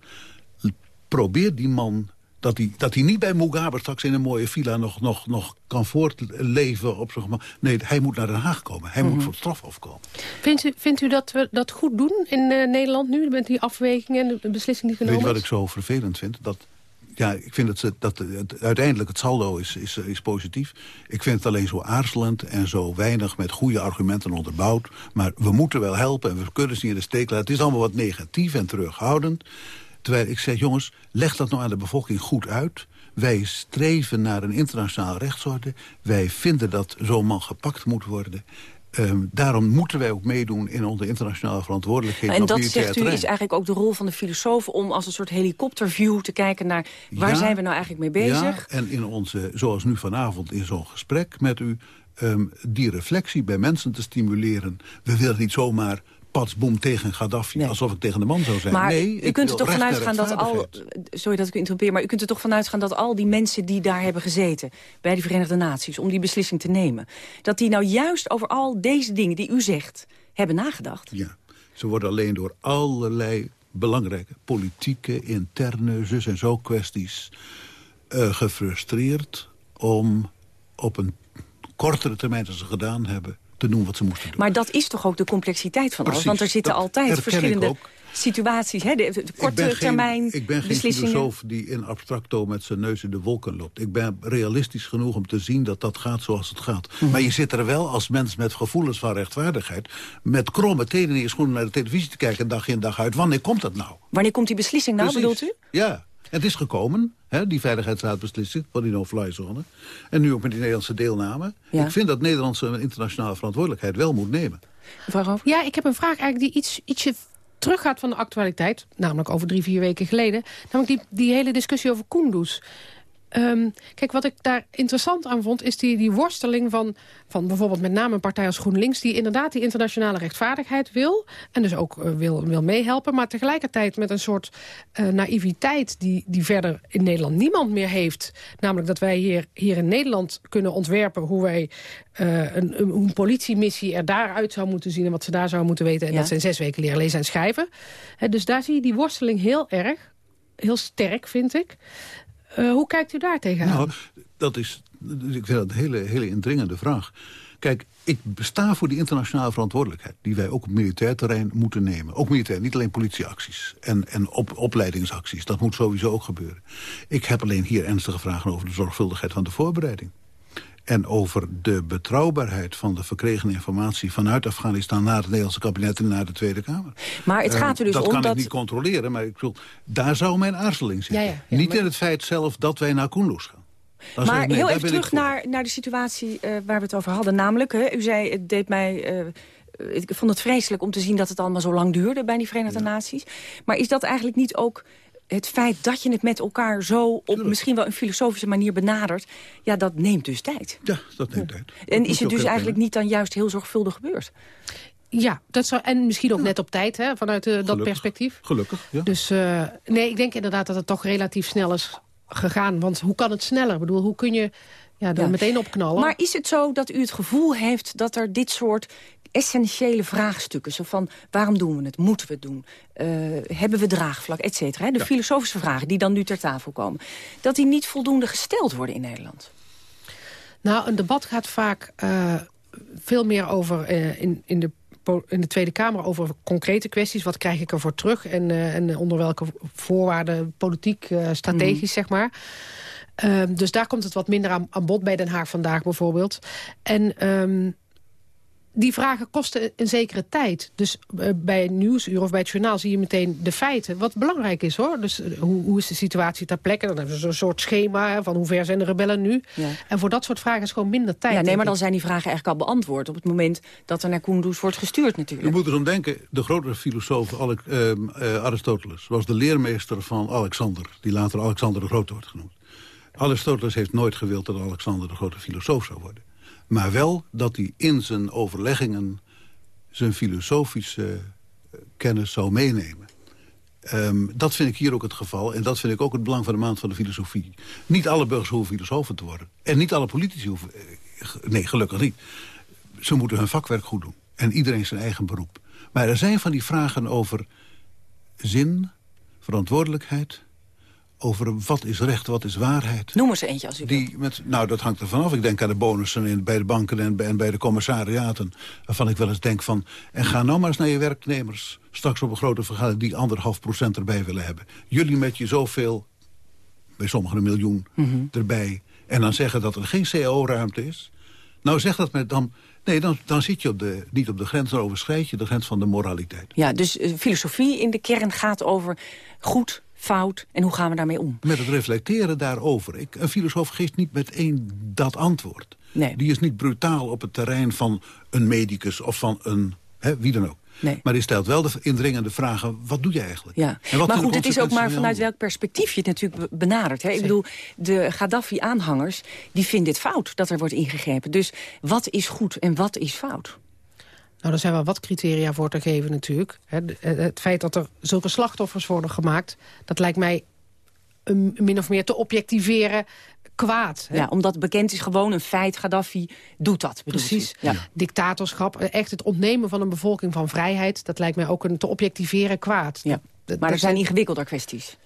Speaker 8: Probeer die man dat hij, dat hij niet bij Mugabe straks in een mooie villa nog, nog, nog kan voortleven. Op zeg maar. Nee, hij moet naar Den Haag komen. Hij moet mhm. voor straf afkomen.
Speaker 11: Vindt u, vindt u dat we dat goed doen in uh, Nederland nu? Met die afwegingen en de beslissing die genomen
Speaker 8: Weet je wat ik zo vervelend vind? Dat, ja, ik vind dat, ze, dat het, uiteindelijk het saldo is, is, is positief. Ik vind het alleen zo aarzelend en zo weinig met goede argumenten onderbouwd. Maar we moeten wel helpen en we kunnen ze niet in de steek laten. Het is allemaal wat negatief en terughoudend. Terwijl ik zeg, jongens, leg dat nou aan de bevolking goed uit. Wij streven naar een internationale rechtsorde. Wij vinden dat zo'n man gepakt moet worden. Um, daarom moeten wij ook meedoen in onze internationale verantwoordelijkheden.
Speaker 10: En dat, zegt u, is eigenlijk ook de rol van de filosofen... om als een soort helikopterview te kijken naar... waar zijn we nou eigenlijk mee bezig?
Speaker 8: Ja, en in onze, zoals nu vanavond in zo'n gesprek met u... Um, die reflectie bij mensen te stimuleren. We willen niet zomaar patsboom tegen Gaddafi, alsof ik tegen de man zou zijn.
Speaker 10: Maar
Speaker 8: nee,
Speaker 10: u kunt er toch vanuit gaan dat al... Sorry dat ik u interrompeer, maar u kunt er toch vanuit gaan dat al die mensen die daar hebben gezeten... bij de Verenigde Naties, om die beslissing te nemen... dat die nou juist over al deze dingen die u zegt, hebben nagedacht?
Speaker 8: Ja, ze worden alleen door allerlei belangrijke politieke, interne, zus en zo kwesties... Uh, gefrustreerd om op een kortere termijn dan ze gedaan hebben te doen wat ze moesten doen.
Speaker 10: Maar dat is toch ook de complexiteit van alles? Want er zitten altijd verschillende situaties, hè? De, korte termijn
Speaker 8: Ik ben geen filosoof die in abstracto met zijn neus in de wolken loopt. Ik ben realistisch genoeg om te zien dat dat gaat zoals het gaat. Mhm. Maar je zit er wel als mens met gevoelens van rechtvaardigheid... met kromme tenen in je schoenen naar de televisie te kijken... dag in dag uit. Wanneer komt dat nou?
Speaker 10: Wanneer komt die beslissing nou, bedoelt u?
Speaker 8: Ja, het is gekomen, hè, die veiligheidsraadbeslissing van die no-fly zone. En nu ook met die Nederlandse deelname. Ik vind dat Nederland zijn internationale verantwoordelijkheid wel moet nemen.
Speaker 11: Mevrouw Ja, ik heb een vraag eigenlijk die iets, ietsje teruggaat van de actualiteit. Namelijk over drie, vier weken geleden. Namelijk die, die hele discussie over Kunduz. Ehm, kijk, wat ik daar interessant aan vond... is die, die worsteling van, van bijvoorbeeld met name een partij als GroenLinks... die inderdaad die internationale rechtvaardigheid wil... en dus ook uh, wil, wil meehelpen... maar tegelijkertijd met een soort uh, naïviteit... Die, die verder in Nederland niemand meer heeft. Namelijk dat wij hier, hier in Nederland kunnen ontwerpen... hoe wij uh, een, een, politiemissie er daaruit zou moeten zien... en wat ze daar zouden moeten weten. En dat zijn zes weken leren lezen en schrijven. dus daar zie je die worsteling heel erg heel sterk, vind ik. Uh, hoe kijkt u daar tegenaan?
Speaker 8: Nou, dat is, ik vind dat een hele, hele indringende vraag. Kijk, ik besta voor die internationale verantwoordelijkheid... die wij ook op militair terrein moeten nemen. Ook militair, niet alleen politieacties en, en op, opleidingsacties. Dat moet sowieso ook gebeuren. Ik heb alleen hier ernstige vragen over de zorgvuldigheid van de voorbereiding. En over de betrouwbaarheid van de verkregen informatie... vanuit Afghanistan naar het Nederlandse kabinet en naar de Tweede Kamer.
Speaker 10: Maar het gaat er dus
Speaker 8: dat
Speaker 10: om
Speaker 8: dat...
Speaker 10: kan
Speaker 8: ik niet controleren, maar ik bedoel, daar zou mijn aarzeling zitten. niet in het feit zelf dat wij naar Kunduz gaan.
Speaker 10: maar heel even terug naar, naar de situatie uh, waar we het over hadden. Namelijk, hè, u zei, het deed mij... Uh, ik vond het vreselijk om te zien dat het allemaal zo lang duurde bij die Verenigde Naties. Maar is dat eigenlijk niet ook het feit dat je het met elkaar zo op misschien wel een filosofische manier benadert... ja, dat neemt dus tijd.
Speaker 8: Ja, dat neemt tijd.
Speaker 10: En is het dus eigenlijk niet dan juist heel zorgvuldig gebeurd?
Speaker 11: Ja, dat zou, en misschien ook net op tijd, hè, vanuit uh, dat perspectief.
Speaker 8: Gelukkig, ja.
Speaker 11: Dus uh, nee, ik denk inderdaad dat het toch relatief snel is gegaan. Want hoe kan het sneller? Ik bedoel, hoe kun je ja, er meteen opknallen?
Speaker 10: Maar is het zo dat u het gevoel heeft dat er dit soort essentiële vraagstukken. Zo van, waarom doen we het? Moeten we het doen? Uh, hebben we draagvlak? Et cetera. De ja. filosofische vragen die dan nu ter tafel komen. Dat die niet voldoende gesteld worden in Nederland.
Speaker 11: Nou, een debat gaat vaak uh, veel meer over uh, in, in de in de Tweede Kamer over concrete kwesties. Wat krijg ik ervoor terug en, uh, en onder welke voorwaarden, politiek, uh, strategisch, mm. zeg maar. Uh, dus daar komt het wat minder aan, aan bod bij Den Haag vandaag bijvoorbeeld. En um, die vragen kosten een zekere tijd. Dus uh, bij een nieuwsuur of bij het journaal zie je meteen de feiten. Wat belangrijk is hoor. Dus uh, hoe, hoe, is de situatie ter plekke? Dan hebben ze zo'n soort schema van hoe ver zijn de rebellen nu. Ja. En voor dat soort vragen is gewoon minder tijd.
Speaker 10: Ja, nee, maar dan zijn die vragen eigenlijk al beantwoord... op het moment dat er naar Kunduz wordt gestuurd natuurlijk.
Speaker 8: Je moet erom denken, de grotere filosoof uh, Aristoteles... was de leermeester van Alexander, die later Alexander de Grote wordt genoemd. Aristoteles heeft nooit gewild dat Alexander de grote filosoof zou worden. Maar wel dat hij in zijn overleggingen zijn filosofische kennis zou meenemen. Um, dat vind ik hier ook het geval. En dat vind ik ook het belang van de maand van de filosofie. Niet alle burgers hoeven filosofen te worden. En niet alle politici hoeven... Nee, gelukkig niet. Ze moeten hun vakwerk goed doen. En iedereen zijn eigen beroep. Maar er zijn van die vragen over zin, verantwoordelijkheid over wat is recht, wat is waarheid.
Speaker 10: Noem eens eentje als u
Speaker 8: Die met, Nou, dat hangt er vanaf. Ik denk aan de bonussen in, bij de banken en bij, en bij de commissariaten. Waarvan ik wel eens denk van... en ga nou maar eens naar je werknemers. Straks op een grote vergadering die anderhalf procent erbij willen hebben. Jullie met je zoveel, bij sommigen een miljoen, mm -hmm. erbij. En dan zeggen dat er geen CO-ruimte is. Nou, zeg dat met dan... Nee, dan, dan zit je op de, niet op de grens, dan overschrijd je de grens van de moraliteit.
Speaker 10: Ja, dus uh, filosofie in de kern gaat over goed fout en hoe gaan we daarmee om?
Speaker 8: Met het reflecteren daarover. Ik, een filosoof geeft niet meteen dat antwoord. Nee. Die is niet brutaal op het terrein van een medicus of van een hè, wie dan ook. Nee. Maar die stelt wel de indringende vragen, wat doe je eigenlijk?
Speaker 10: Ja. Maar goed, het is ook maar vanuit welk perspectief je het natuurlijk benadert. Hè? Ik bedoel, de Gaddafi-aanhangers die vinden het fout dat er wordt ingegrepen. Dus wat is goed en wat is fout?
Speaker 11: Nou, er zijn wel wat criteria voor te geven natuurlijk. Het feit dat er zulke slachtoffers worden gemaakt... dat lijkt mij min of meer te objectiveren kwaad.
Speaker 10: Hè? Ja, omdat bekend is gewoon een feit. Gaddafi doet dat.
Speaker 11: Precies. Ja. Dictatorschap, echt het ontnemen van een bevolking van vrijheid... dat lijkt mij ook een te objectiveren kwaad.
Speaker 10: Ja. Dat, maar er zijn ingewikkelder kwesties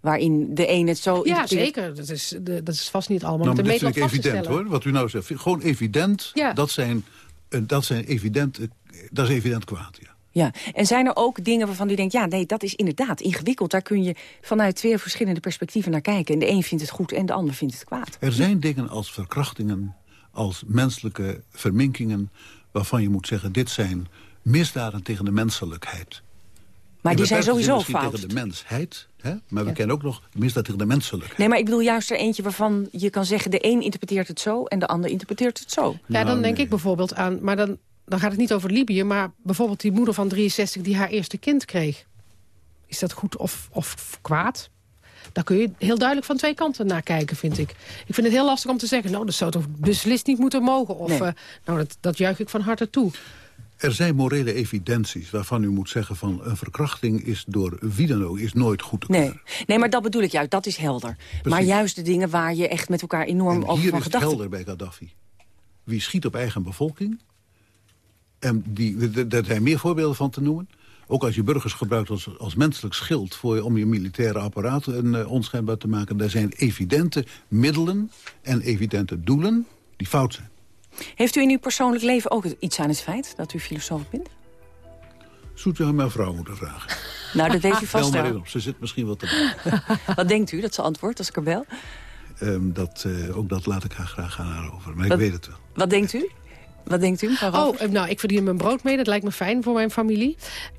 Speaker 10: waarin de een het zo...
Speaker 11: Ja, zeker. Dat is, dat is vast niet allemaal
Speaker 8: nou, met vind ik evident, hoor. Wat u nou zegt. Gewoon evident. Ja. Dat zijn dat, zijn evident, dat is evident kwaad, ja.
Speaker 10: Ja, en zijn er ook dingen waarvan u denkt... ja, nee, dat is inderdaad ingewikkeld. Daar kun je vanuit twee verschillende perspectieven naar kijken. En de een vindt het goed en de ander vindt het kwaad.
Speaker 8: Er zijn dingen als verkrachtingen, als menselijke verminkingen... waarvan je moet zeggen, dit zijn misdaden tegen de menselijkheid.
Speaker 10: Maar die zijn sowieso fout.
Speaker 8: tegen de mensheid, hè? maar we kennen ook nog misdaad tegen de menselijkheid.
Speaker 10: Nee, maar ik bedoel juist er eentje waarvan je kan zeggen... de een interpreteert het zo en de ander interpreteert het zo.
Speaker 11: Ja, dan nou, denk ik bijvoorbeeld aan... maar dan, dan gaat het niet over Libië... maar bijvoorbeeld die moeder van 63 die haar eerste kind kreeg. Is dat goed of, of kwaad? Daar kun je heel duidelijk van twee kanten naar kijken, vind ik. Ik vind het heel lastig om te zeggen... nou, dat zou toch beslist niet moeten mogen. Of, nee. uh, nou, dat, dat juich ik van harte toe.
Speaker 8: Er zijn morele evidenties waarvan u moet zeggen van een verkrachting is door wie dan ook is nooit goed te.
Speaker 10: Nee, nee maar dat bedoel ik juist, dat is helder. Precies. Maar juist de dingen waar je echt met elkaar enorm
Speaker 8: en
Speaker 10: over
Speaker 8: hier
Speaker 10: van
Speaker 8: is
Speaker 10: gedachten...
Speaker 8: helder bij Gaddafi. Wie schiet op eigen bevolking, en die, daar zijn meer voorbeelden van te noemen... Ook als je burgers gebruikt als, als menselijk schild... Voor je, om je militaire apparaat een, uh, onschendbaar te maken... daar zijn evidente middelen en evidente doelen die fout zijn.
Speaker 10: Heeft u in uw persoonlijk leven ook iets aan het feit dat u filosoof bent?
Speaker 8: Zoet u aan mijn vrouw moeten vragen.
Speaker 10: Nou, dat weet u vast
Speaker 8: wel. maar op, ze zit misschien wel te
Speaker 10: Wat denkt u dat ze antwoordt als ik er bel?
Speaker 8: Um, dat, uh, ook dat laat ik haar graag aan haar over, maar wat, ik weet het wel.
Speaker 10: Wat denkt u? Wat denkt u,
Speaker 11: Oh, nou, ik verdien mijn brood mee. Dat lijkt me fijn voor mijn familie.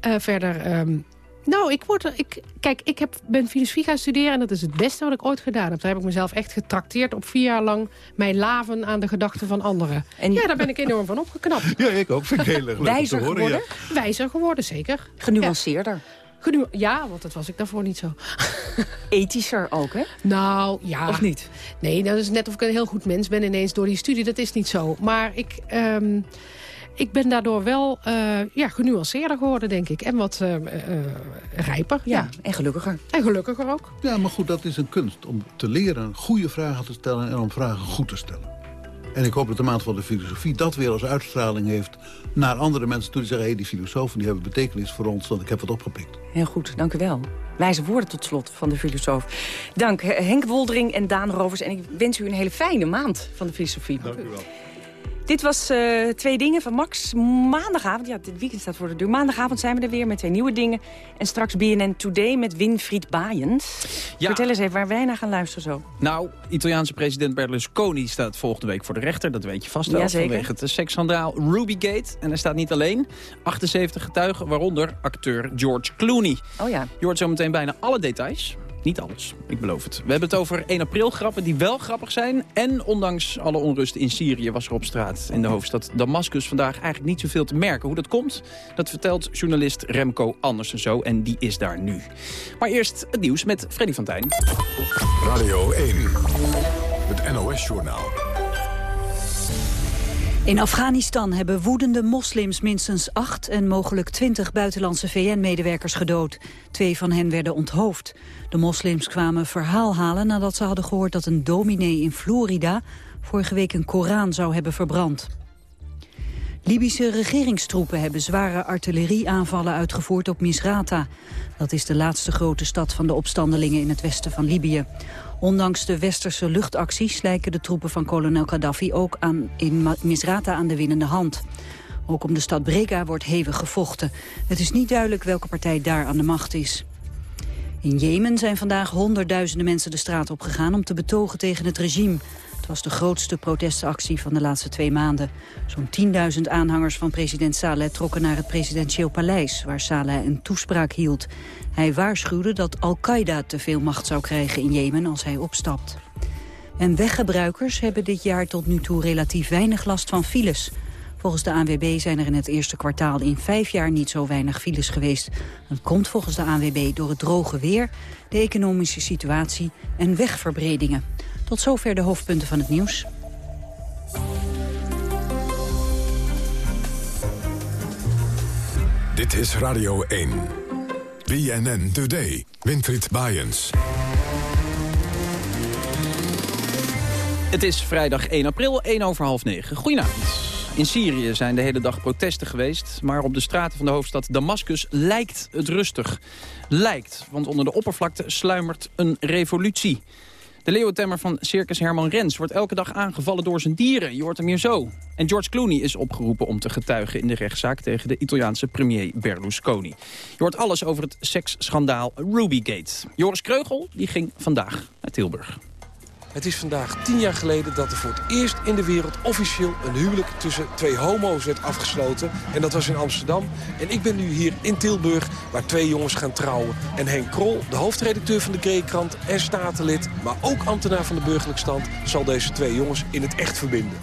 Speaker 11: Uh, verder... Um, nou, ik word er, ik, kijk, ik heb, ben filosofie gaan studeren en dat is het beste wat ik ooit gedaan heb. Daar heb ik mezelf echt getrakteerd op vier jaar lang mijn laven aan de gedachten van anderen. En ja, daar ben ik enorm van opgeknapt.
Speaker 8: Ja, ik ook. Vind ik heel erg
Speaker 10: Wijzer
Speaker 8: horen,
Speaker 10: geworden?
Speaker 8: Ja.
Speaker 11: Wijzer geworden, zeker.
Speaker 10: Genuanceerder.
Speaker 11: Genu ja, want dat was ik daarvoor niet zo.
Speaker 10: Ethischer ook, hè?
Speaker 11: Nou, ja.
Speaker 10: Of niet?
Speaker 11: Nee, dat is net of ik een heel goed mens ben ineens door die studie. Dat is niet zo. Maar ik... Um, ik ben daardoor wel uh, ja, genuanceerder geworden, denk ik. En wat uh, uh, rijper.
Speaker 10: Ja, en gelukkiger.
Speaker 11: En gelukkiger ook.
Speaker 8: Ja, maar goed, dat is een kunst. Om te leren goede vragen te stellen en om vragen goed te stellen. En ik hoop dat de maand van de filosofie dat weer als uitstraling heeft... naar andere mensen toe die zeggen... hé, hey, die filosofen die hebben betekenis voor ons, want ik heb wat opgepikt.
Speaker 10: Heel goed, dank u wel. Wijze woorden tot slot van de filosoof. Dank Henk Woldering en Daan Rovers. En ik wens u een hele fijne maand van de filosofie.
Speaker 8: Dank u wel.
Speaker 10: Dit was uh, Twee Dingen van Max. Maandagavond, ja, dit weekend staat voor de deur. Maandagavond zijn we er weer met twee nieuwe dingen. En straks BNN Today met Winfried Baaiens. Ja. Vertel eens even waar wij naar gaan luisteren zo.
Speaker 17: Nou, Italiaanse president Berlusconi staat volgende week voor de rechter. Dat weet je vast wel, vanwege het seksschandaal Rubygate. En hij staat niet alleen. 78 getuigen, waaronder acteur George Clooney.
Speaker 10: Oh ja.
Speaker 17: Je hoort zo meteen bijna alle details. Niet alles, ik beloof het. We hebben het over 1 april grappen die wel grappig zijn. En ondanks alle onrust in Syrië was er op straat in de hoofdstad Damascus vandaag eigenlijk niet zoveel te merken. Hoe dat komt, dat vertelt journalist Remco Andersen zo. En die is daar nu. Maar eerst het nieuws met Freddy van Tijn.
Speaker 6: Radio 1, het NOS-journaal.
Speaker 1: In Afghanistan hebben woedende moslims minstens acht en mogelijk twintig buitenlandse VN-medewerkers gedood. Twee van hen werden onthoofd. De moslims kwamen verhaal halen nadat ze hadden gehoord dat een dominee in Florida vorige week een Koran zou hebben verbrand. Libische regeringstroepen hebben zware artillerieaanvallen uitgevoerd op Misrata. Dat is de laatste grote stad van de opstandelingen in het westen van Libië. Ondanks de westerse luchtacties lijken de troepen van kolonel Gaddafi ook aan, in Misrata aan de winnende hand. Ook om de stad Brega wordt hevig gevochten. Het is niet duidelijk welke partij daar aan de macht is. In Jemen zijn vandaag honderdduizenden mensen de straat opgegaan om te betogen tegen het regime. Het was de grootste protestactie van de laatste twee maanden. Zo'n 10.000 aanhangers van president Saleh trokken naar het presidentieel paleis... waar Saleh een toespraak hield. Hij waarschuwde dat Al-Qaeda te veel macht zou krijgen in Jemen als hij opstapt. En weggebruikers hebben dit jaar tot nu toe relatief weinig last van files. Volgens de ANWB zijn er in het eerste kwartaal in vijf jaar niet zo weinig files geweest. Dat komt volgens de ANWB door het droge weer, de economische situatie en wegverbredingen. Tot zover de hoofdpunten van het nieuws.
Speaker 6: Dit is Radio 1. BNN Today. Winfried Baaiens.
Speaker 17: Het is vrijdag 1 april, 1 over half 9. Goedenavond. In Syrië zijn de hele dag protesten geweest... maar op de straten van de hoofdstad Damascus lijkt het rustig. Lijkt, want onder de oppervlakte sluimert een revolutie. De leeuwentemmer van Circus Herman Rens wordt elke dag aangevallen door zijn dieren. Je hoort hem hier zo. En George Clooney is opgeroepen om te getuigen in de rechtszaak tegen de Italiaanse premier Berlusconi. Je hoort alles over het seksschandaal Rubygate. Joris Kreugel die ging vandaag naar Tilburg.
Speaker 18: Het is vandaag tien jaar geleden dat er voor het eerst in de wereld officieel een huwelijk tussen twee homo's werd afgesloten. En dat was in Amsterdam. En ik ben nu hier in Tilburg waar twee jongens gaan trouwen. En Henk Krol, de hoofdredacteur van de Greekrant en statenlid, maar ook ambtenaar van de burgerlijk stand, zal deze twee jongens in het echt verbinden.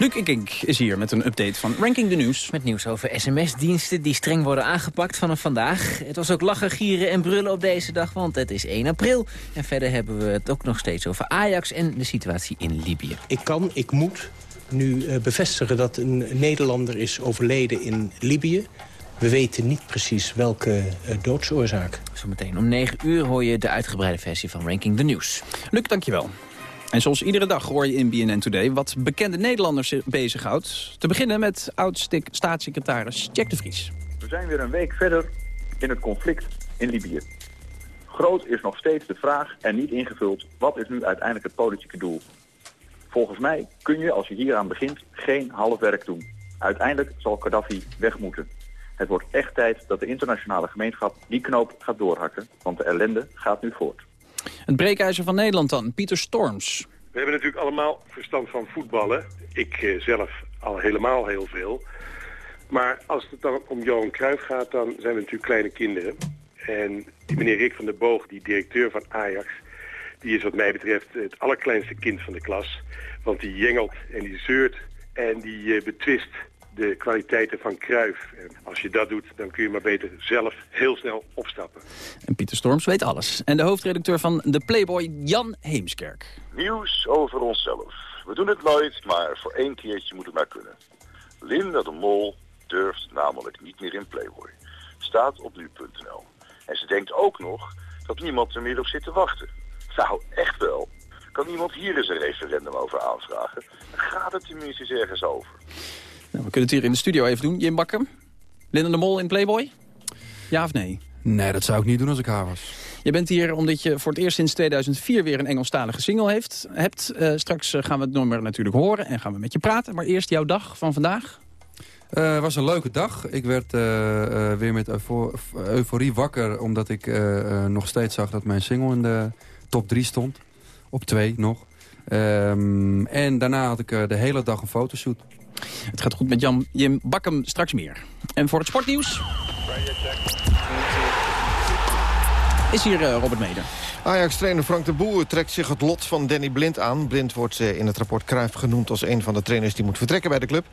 Speaker 17: Luc Ikink is hier met een update van Ranking the News.
Speaker 19: Met nieuws over sms-diensten die streng worden aangepakt vanaf vandaag. Het was ook lachen, gieren en brullen op deze dag, want het is 1 april. En verder hebben we het ook nog steeds over Ajax en de situatie in Libië.
Speaker 20: Ik kan, ik moet nu eh, bevestigen dat een Nederlander is overleden in Libië. We weten niet precies welke uh, doodsoorzaak.
Speaker 19: Zometeen om 9 uur hoor je de uitgebreide versie van Ranking the News.
Speaker 17: Luc, dankjewel. En zoals iedere dag hoor je in BNN Today wat bekende Nederlanders bezighoudt. Te beginnen met oud-staatssecretaris Jack de Vries.
Speaker 21: We zijn weer een week verder in het conflict in Libië. Groot is nog steeds de vraag en niet ingevuld, wat is nu uiteindelijk het politieke doel? Volgens mij kun je, als je hieraan begint, geen half werk doen. Uiteindelijk zal Gaddafi weg moeten. Het wordt echt tijd dat de internationale gemeenschap die knoop gaat doorhakken, want de ellende gaat nu voort.
Speaker 17: Het breekijzer van Nederland dan, Pieter Storms.
Speaker 22: We hebben natuurlijk allemaal verstand van voetballen. Ik eh, zelf al helemaal heel veel. Maar als het dan om Johan Cruijff gaat, dan zijn we natuurlijk kleine kinderen. En die meneer Rick van der Boog, die directeur van Ajax... die is wat mij betreft het allerkleinste kind van de klas. Want die jengelt en die zeurt en die uh, betwist de kwaliteiten van Cruijff. En als je dat doet, dan kun je maar beter zelf heel snel opstappen.
Speaker 17: En Pieter Storms weet alles. En de hoofdredacteur van de Playboy, Jan Heemskerk.
Speaker 23: Nieuws over onszelf. We doen het nooit, maar voor één keertje moet het maar kunnen. Linda de Mol durft namelijk niet meer in Playboy. Staat op nu.nl. En ze denkt ook nog dat niemand er meer op zit te wachten. Nou, echt wel. Kan iemand hier eens een referendum over aanvragen? Dan gaat het tenminste eens ergens over.
Speaker 17: Nou, we kunnen het hier in de studio even doen. Jim Bakker, Linda de Mol in Playboy? Ja of nee?
Speaker 24: Nee, dat zou ik niet doen als ik haar was.
Speaker 17: Je bent hier omdat je voor het eerst sinds 2004 weer een Engelstalige single heeft, hebt. Uh, straks gaan we het nummer natuurlijk horen en gaan we met je praten. Maar eerst jouw dag van vandaag?
Speaker 24: Het uh, was een leuke dag. Ik werd uh, weer met euforie wakker... omdat ik nog steeds zag dat mijn single in de top 3 stond. Op 2 nog. Um, en daarna had ik de hele dag een fotoshoot.
Speaker 17: Het gaat goed met Jan, Jim Bakkum straks meer. En voor het sportnieuws... Is hier Robert Meder.
Speaker 25: Ajax-trainer Frank de Boer trekt zich het lot van Danny Blind aan. Blind wordt in het rapport Cruijff genoemd als een van de trainers die moet vertrekken bij de club.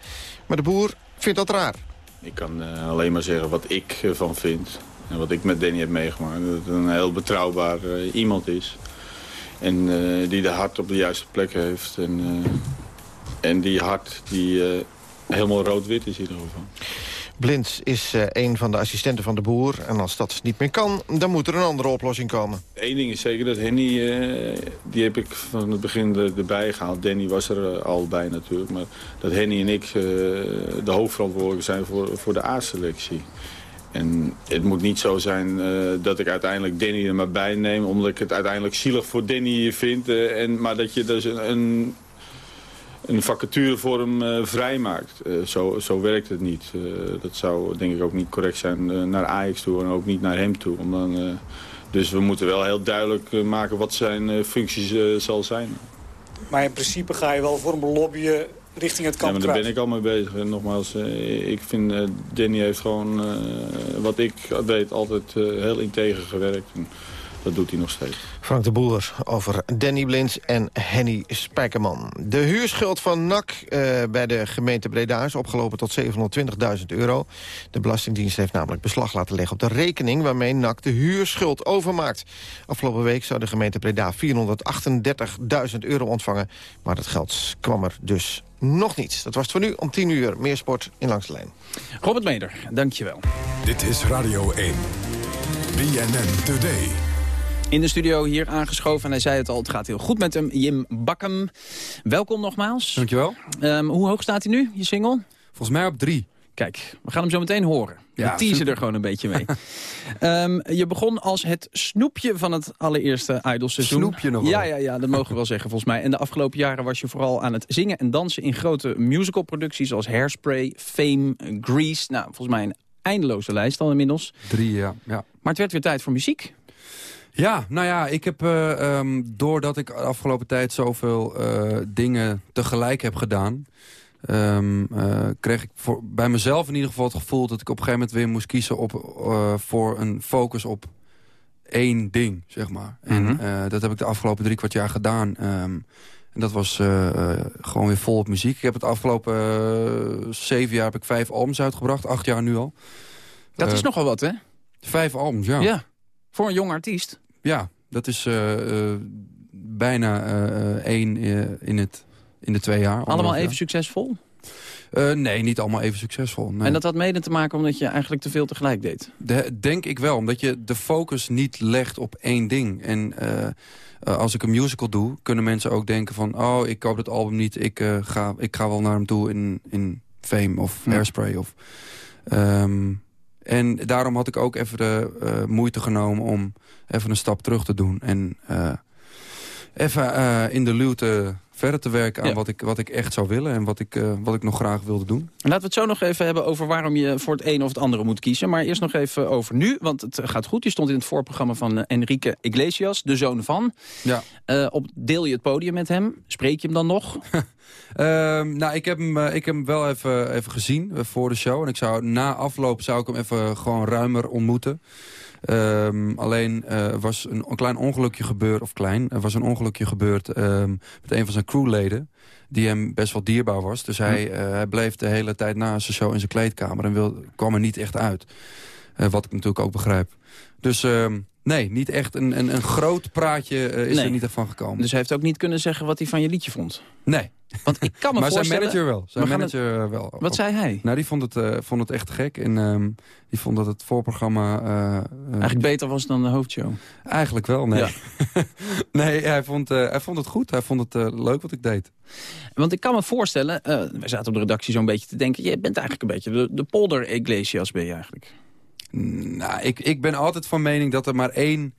Speaker 25: Maar de Boer vindt dat raar.
Speaker 26: Ik kan uh, alleen maar zeggen wat ik ervan vind. En wat ik met Danny heb meegemaakt. Dat het een heel betrouwbaar uh, iemand is. En uh, die de hart op de juiste plek heeft. En, en die hart die helemaal rood-wit is geval.
Speaker 25: Blind is uh, een van de assistenten van de boer. En als dat niet meer kan, dan moet er een andere oplossing komen.
Speaker 26: Eén ding is zeker dat Henny, uh, die heb ik van het begin erbij gehaald. Danny was er uh, al bij natuurlijk. Maar dat Henny en ik de hoofdverantwoordelijke zijn voor, voor de A-selectie. En het moet niet zo zijn dat ik uiteindelijk Danny er maar bij neem... omdat ik het uiteindelijk zielig voor Danny vind. en, maar dat je dus een, een een vacaturevorm uh, vrijmaakt. Uh, zo, zo werkt het niet. Uh, dat zou denk ik ook niet correct zijn naar Ajax toe en ook niet naar hem toe. Om dan, dus we moeten wel heel duidelijk maken wat zijn functies zal zijn.
Speaker 27: Maar in principe ga je wel voor een lobbyen richting het kamp
Speaker 26: Ja, maar daar ben ik al mee bezig. En nogmaals, ik vind Danny heeft gewoon, wat ik weet, altijd heel integer gewerkt. En, dat doet hij nog steeds.
Speaker 25: Frank de Boer over Danny Blind en Henny Spijkerman. De huurschuld van NAC uh, bij de gemeente Breda is opgelopen tot 720.000 euro. De Belastingdienst heeft namelijk beslag laten leggen op de rekening... waarmee NAC de huurschuld overmaakt. Afgelopen week zou de gemeente Breda 438.000 euro ontvangen. Maar dat geld kwam er dus nog niet. Dat was het voor nu. Om 10 uur meer sport in Langs de Lijn.
Speaker 17: Robert Meder, dankjewel.
Speaker 6: Dit is Radio 1. BNN Today.
Speaker 17: In de studio hier aangeschoven, en hij zei het al, het gaat heel goed met hem. Jim Bakkum, welkom nogmaals.
Speaker 24: Dankjewel.
Speaker 17: Um, hoe hoog staat hij nu, je single?
Speaker 24: Volgens mij op drie.
Speaker 17: Kijk, we gaan hem zo meteen horen.
Speaker 24: Ja,
Speaker 17: we teasen er gewoon een beetje mee. um, je begon als het snoepje van het allereerste Idol-seizoen.
Speaker 24: Snoepje nog wel.
Speaker 17: Ja, ja, ja, dat mogen we wel zeggen volgens mij. En de afgelopen jaren was je vooral aan het zingen en dansen... in grote musicalproducties zoals Hairspray, Fame, Grease. Nou, volgens mij een eindeloze lijst al inmiddels.
Speaker 24: Drie, ja. ja.
Speaker 17: Maar het werd weer tijd voor muziek.
Speaker 24: Ja, nou ja, ik heb, uh, um, doordat ik de afgelopen tijd zoveel uh, dingen tegelijk heb gedaan... Um, uh, kreeg ik voor, bij mezelf in ieder geval het gevoel dat ik op een gegeven moment weer moest kiezen op, voor een focus op één ding, zeg maar. Mm -hmm. En dat heb ik de afgelopen drie kwart jaar gedaan. Um, en dat was gewoon weer vol op muziek. Ik heb het afgelopen zeven jaar heb ik vijf albums uitgebracht, acht jaar nu al.
Speaker 17: Dat is nogal wat, hè?
Speaker 24: Vijf albums, ja.
Speaker 17: Ja, voor een jong artiest.
Speaker 24: Ja, dat is uh, uh, bijna uh, één in, het, in de twee jaar.
Speaker 17: Allemaal even jaar. succesvol?
Speaker 24: nee, niet allemaal even succesvol. Nee.
Speaker 17: En dat had mede te maken omdat je eigenlijk te veel tegelijk deed?
Speaker 24: De, denk ik wel, omdat je de focus niet legt op één ding. En als ik een musical doe, kunnen mensen ook denken van... oh, ik koop het album niet, ik, ga, ik ga wel naar hem toe in, in Fame of ja. Hairspray. Of, um, en daarom had ik ook even de uh, moeite genomen om even een stap terug te doen. En uh, even uh, in de luwte verder te werken aan ja. wat, ik, wat ik echt zou willen... en wat ik, wat ik nog graag wilde doen.
Speaker 17: Laten we het zo nog even hebben over waarom je voor het een of het andere moet kiezen. Maar eerst nog even over nu, want het gaat goed. Je stond in het voorprogramma van Enrique Iglesias, de zoon van.
Speaker 24: Ja.
Speaker 17: op, deel je het podium met hem? Spreek je hem dan nog?
Speaker 24: Uh, nou, ik heb, hem, ik heb hem wel even, even gezien voor de show. En ik zou, na afloop zou ik hem even gewoon ruimer ontmoeten. Ehm, alleen uh, was een, een, klein ongelukje gebeurd, of klein, er was een ongelukje gebeurd um, met een van zijn crewleden die hem best wel dierbaar was. Dus hij, uh, hij bleef de hele tijd na zijn show in zijn kleedkamer en wil, kwam er niet echt uit. Uh, wat ik natuurlijk ook begrijp. Dus uh, nee, niet echt een, een, een groot praatje uh, is
Speaker 17: nee.
Speaker 24: er niet van gekomen.
Speaker 17: Dus hij heeft ook niet kunnen zeggen wat hij van je liedje vond?
Speaker 24: Nee.
Speaker 17: Want ik kan me
Speaker 24: maar
Speaker 17: voorstellen...
Speaker 24: zijn manager wel. Zijn manager het... wel.
Speaker 17: Wat zei hij?
Speaker 24: Nou, die vond het, uh, vond het echt gek. En um, die vond dat het voorprogramma... Uh,
Speaker 17: Eigenlijk beter was dan de hoofdshow?
Speaker 24: Eigenlijk wel, nee. Ja. nee, hij vond, hij vond het goed. Hij vond het leuk wat ik deed.
Speaker 17: Want ik kan me voorstellen... we zaten op de redactie zo'n beetje te denken... je bent eigenlijk een beetje de, de polder Iglesias ben je eigenlijk.
Speaker 24: Nou, ik, ik ben altijd van mening dat er maar één...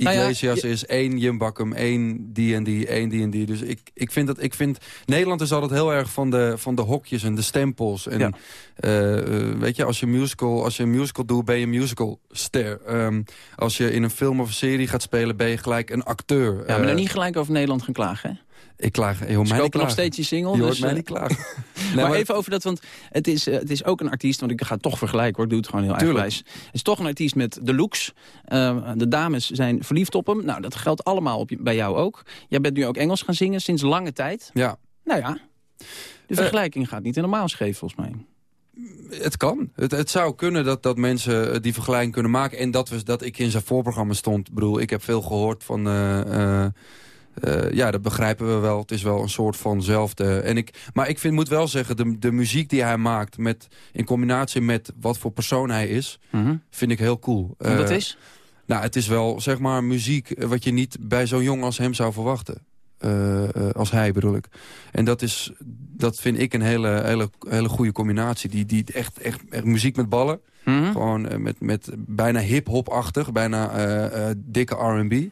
Speaker 24: Iglesias nou ja, je... is één Jim Bakkum, één die en die, één die en die. Dus ik, ik vind dat ik vind Nederland is altijd heel erg van de, van de hokjes en de stempels. En ja. uh, weet je, als je musical, als je een musical doet, ben je een musicalster. Um, als je in een film of een serie gaat spelen, ben je gelijk een acteur.
Speaker 17: Ja, maar uh, niet gelijk over Nederland gaan klagen, hè?
Speaker 24: Ik klaag,
Speaker 17: Ze
Speaker 24: mij niet
Speaker 17: nog steeds je single.
Speaker 24: Je
Speaker 17: dus,
Speaker 24: hoort mij niet klagen.
Speaker 17: nee, maar, maar, even over dat, want het is, uh, het is ook een artiest... want ik ga het toch vergelijken hoor, ik doe het gewoon heel eigenwijs. Het is toch een artiest met de looks. Uh, de dames zijn verliefd op hem. Nou, dat geldt allemaal op, bij jou ook. Jij bent nu ook Engels gaan zingen sinds lange tijd.
Speaker 24: Ja.
Speaker 17: Nou ja, de vergelijking uh, gaat niet helemaal scheef volgens mij.
Speaker 24: Het kan. Het, het, zou kunnen dat, dat mensen die vergelijking kunnen maken. En dat, we, dat ik in zijn voorprogramma stond. Ik bedoel, ik heb veel gehoord van... Uh, uh, ja, dat begrijpen we wel. Het is wel een soort vanzelfde. En ik, maar ik vind, moet wel zeggen, de, de muziek die hij maakt... Met, in combinatie met wat voor persoon hij is...
Speaker 17: Mm -hmm.
Speaker 24: vind ik heel cool.
Speaker 17: En dat uh, is?
Speaker 24: Nou, het is wel, zeg maar, muziek... wat je niet bij zo'n jong als hem zou verwachten. Uh, als hij bedoel ik. En dat, is, dat vind ik een hele, hele, hele goede combinatie. Die, die echt, echt, echt muziek met ballen.
Speaker 17: Mm -hmm.
Speaker 24: Gewoon met, met bijna hip-hop-achtig. Bijna dikke R&B.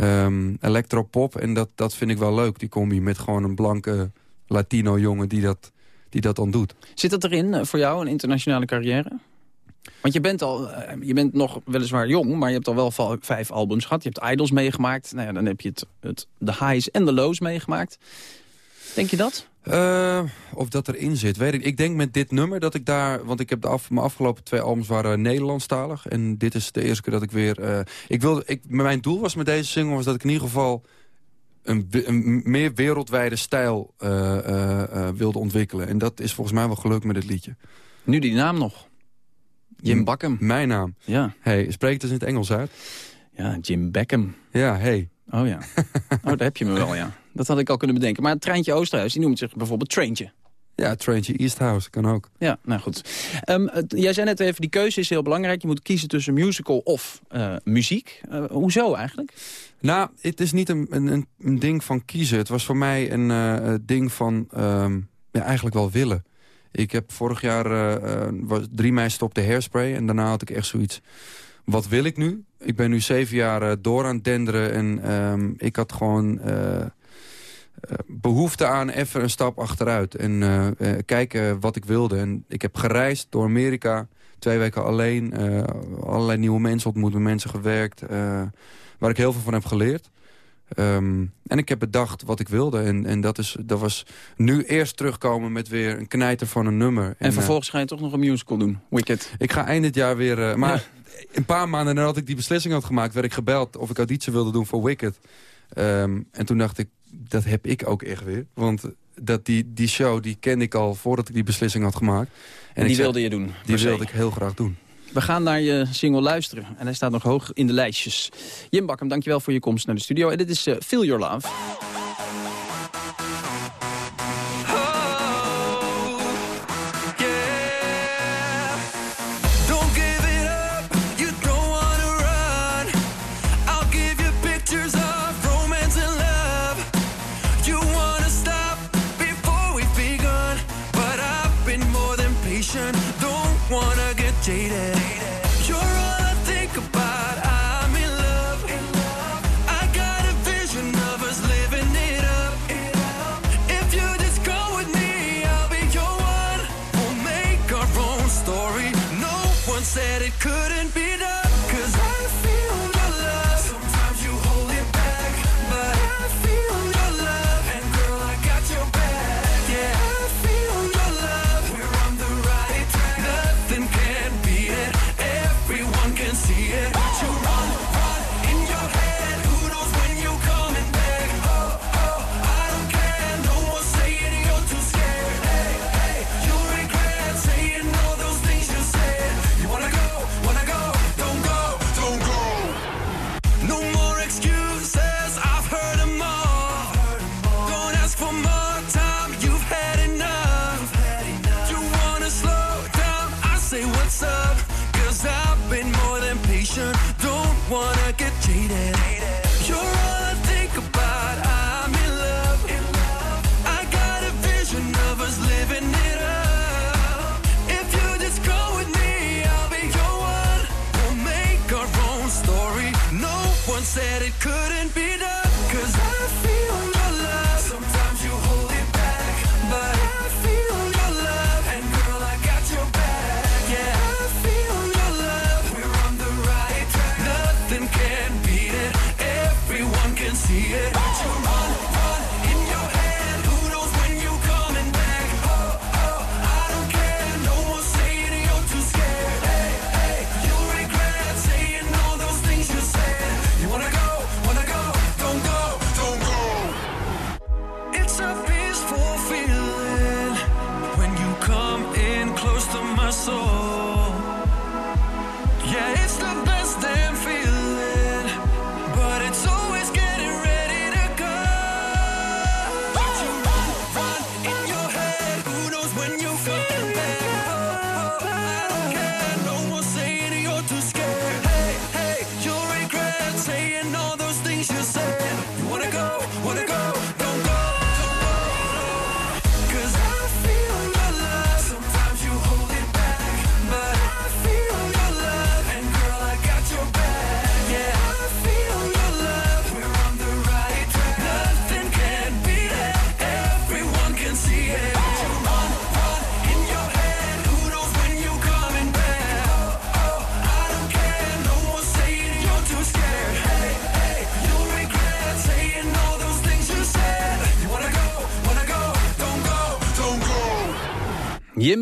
Speaker 24: Um, electropop. En dat, dat vind ik wel leuk, die combi. Met gewoon een blanke Latino jongen die dat, die dat dan doet.
Speaker 17: Zit dat erin uh, voor jou, een internationale carrière? Want je bent, al, uh, je bent nog weliswaar jong, maar je hebt al wel vijf albums gehad. Je hebt Idols meegemaakt. Nou dan heb je het, het, de highs en de lows meegemaakt. Denk je dat?
Speaker 24: Uh, of dat erin zit, weet ik. Ik denk met dit nummer dat ik daar... Want ik heb de af, mijn afgelopen twee albums waren Nederlandstalig. En dit is de eerste keer dat ik weer... Uh, ik wilde, ik, mijn doel was met deze single was dat ik in ieder geval... een, een meer wereldwijde stijl uh, wilde ontwikkelen. En dat is volgens mij wel gelukt met dit liedje.
Speaker 17: Nu die naam nog. Jim Bakkum.
Speaker 24: Mijn naam.
Speaker 17: Ja.
Speaker 24: Hey, spreek het eens in het Engels uit.
Speaker 17: Ja, Jim Beckham.
Speaker 24: Ja, hey.
Speaker 17: Oh ja. Oh, daar heb je me wel, ja. Dat had ik al kunnen bedenken. Maar het Treintje Oosterhuis, die noemt zich bijvoorbeeld Traintje.
Speaker 24: Ja, Traintje Easthouse kan ook.
Speaker 17: Ja, nou goed. Um, het, jij zei net even, die keuze is heel belangrijk. Je moet kiezen tussen musical of uh, muziek. Uh, hoezo eigenlijk?
Speaker 24: Nou, het is niet een, een, een, ding van kiezen. Het was voor mij een uh, ding van um, ja, eigenlijk wel willen. Ik heb vorig jaar was, drie mei stopte hairspray. En daarna had ik echt zoiets... Wat wil ik nu? Ik ben nu zeven jaar door aan het denderen. En um, ik had gewoon behoefte aan even een stap achteruit. En uh, uh, kijken wat ik wilde. En ik heb gereisd door Amerika. Twee weken alleen. allerlei nieuwe mensen ontmoet. Met mensen gewerkt. waar ik heel veel van heb geleerd. Um, en ik heb bedacht wat ik wilde. En, en dat, is, dat was nu eerst terugkomen met weer een knijter van een nummer.
Speaker 17: En, en vervolgens ga je toch nog een musical doen? Wicked.
Speaker 24: Ik ga eind dit jaar weer... maar ja. een paar maanden nadat ik die beslissing had gemaakt... werd ik gebeld of ik auditie wilde doen voor Wicked. Um, en toen dacht ik, dat heb ik ook echt weer. Want dat die, die show die kende ik al voordat ik die beslissing had gemaakt.
Speaker 17: En, en die wilde je doen?
Speaker 24: Die wilde ik heel graag doen.
Speaker 17: We gaan naar je single luisteren. En hij staat nog hoog in de lijstjes. Jim Bakken, dankjewel voor je komst naar de studio. En dit is uh, Feel Your Love.
Speaker 28: could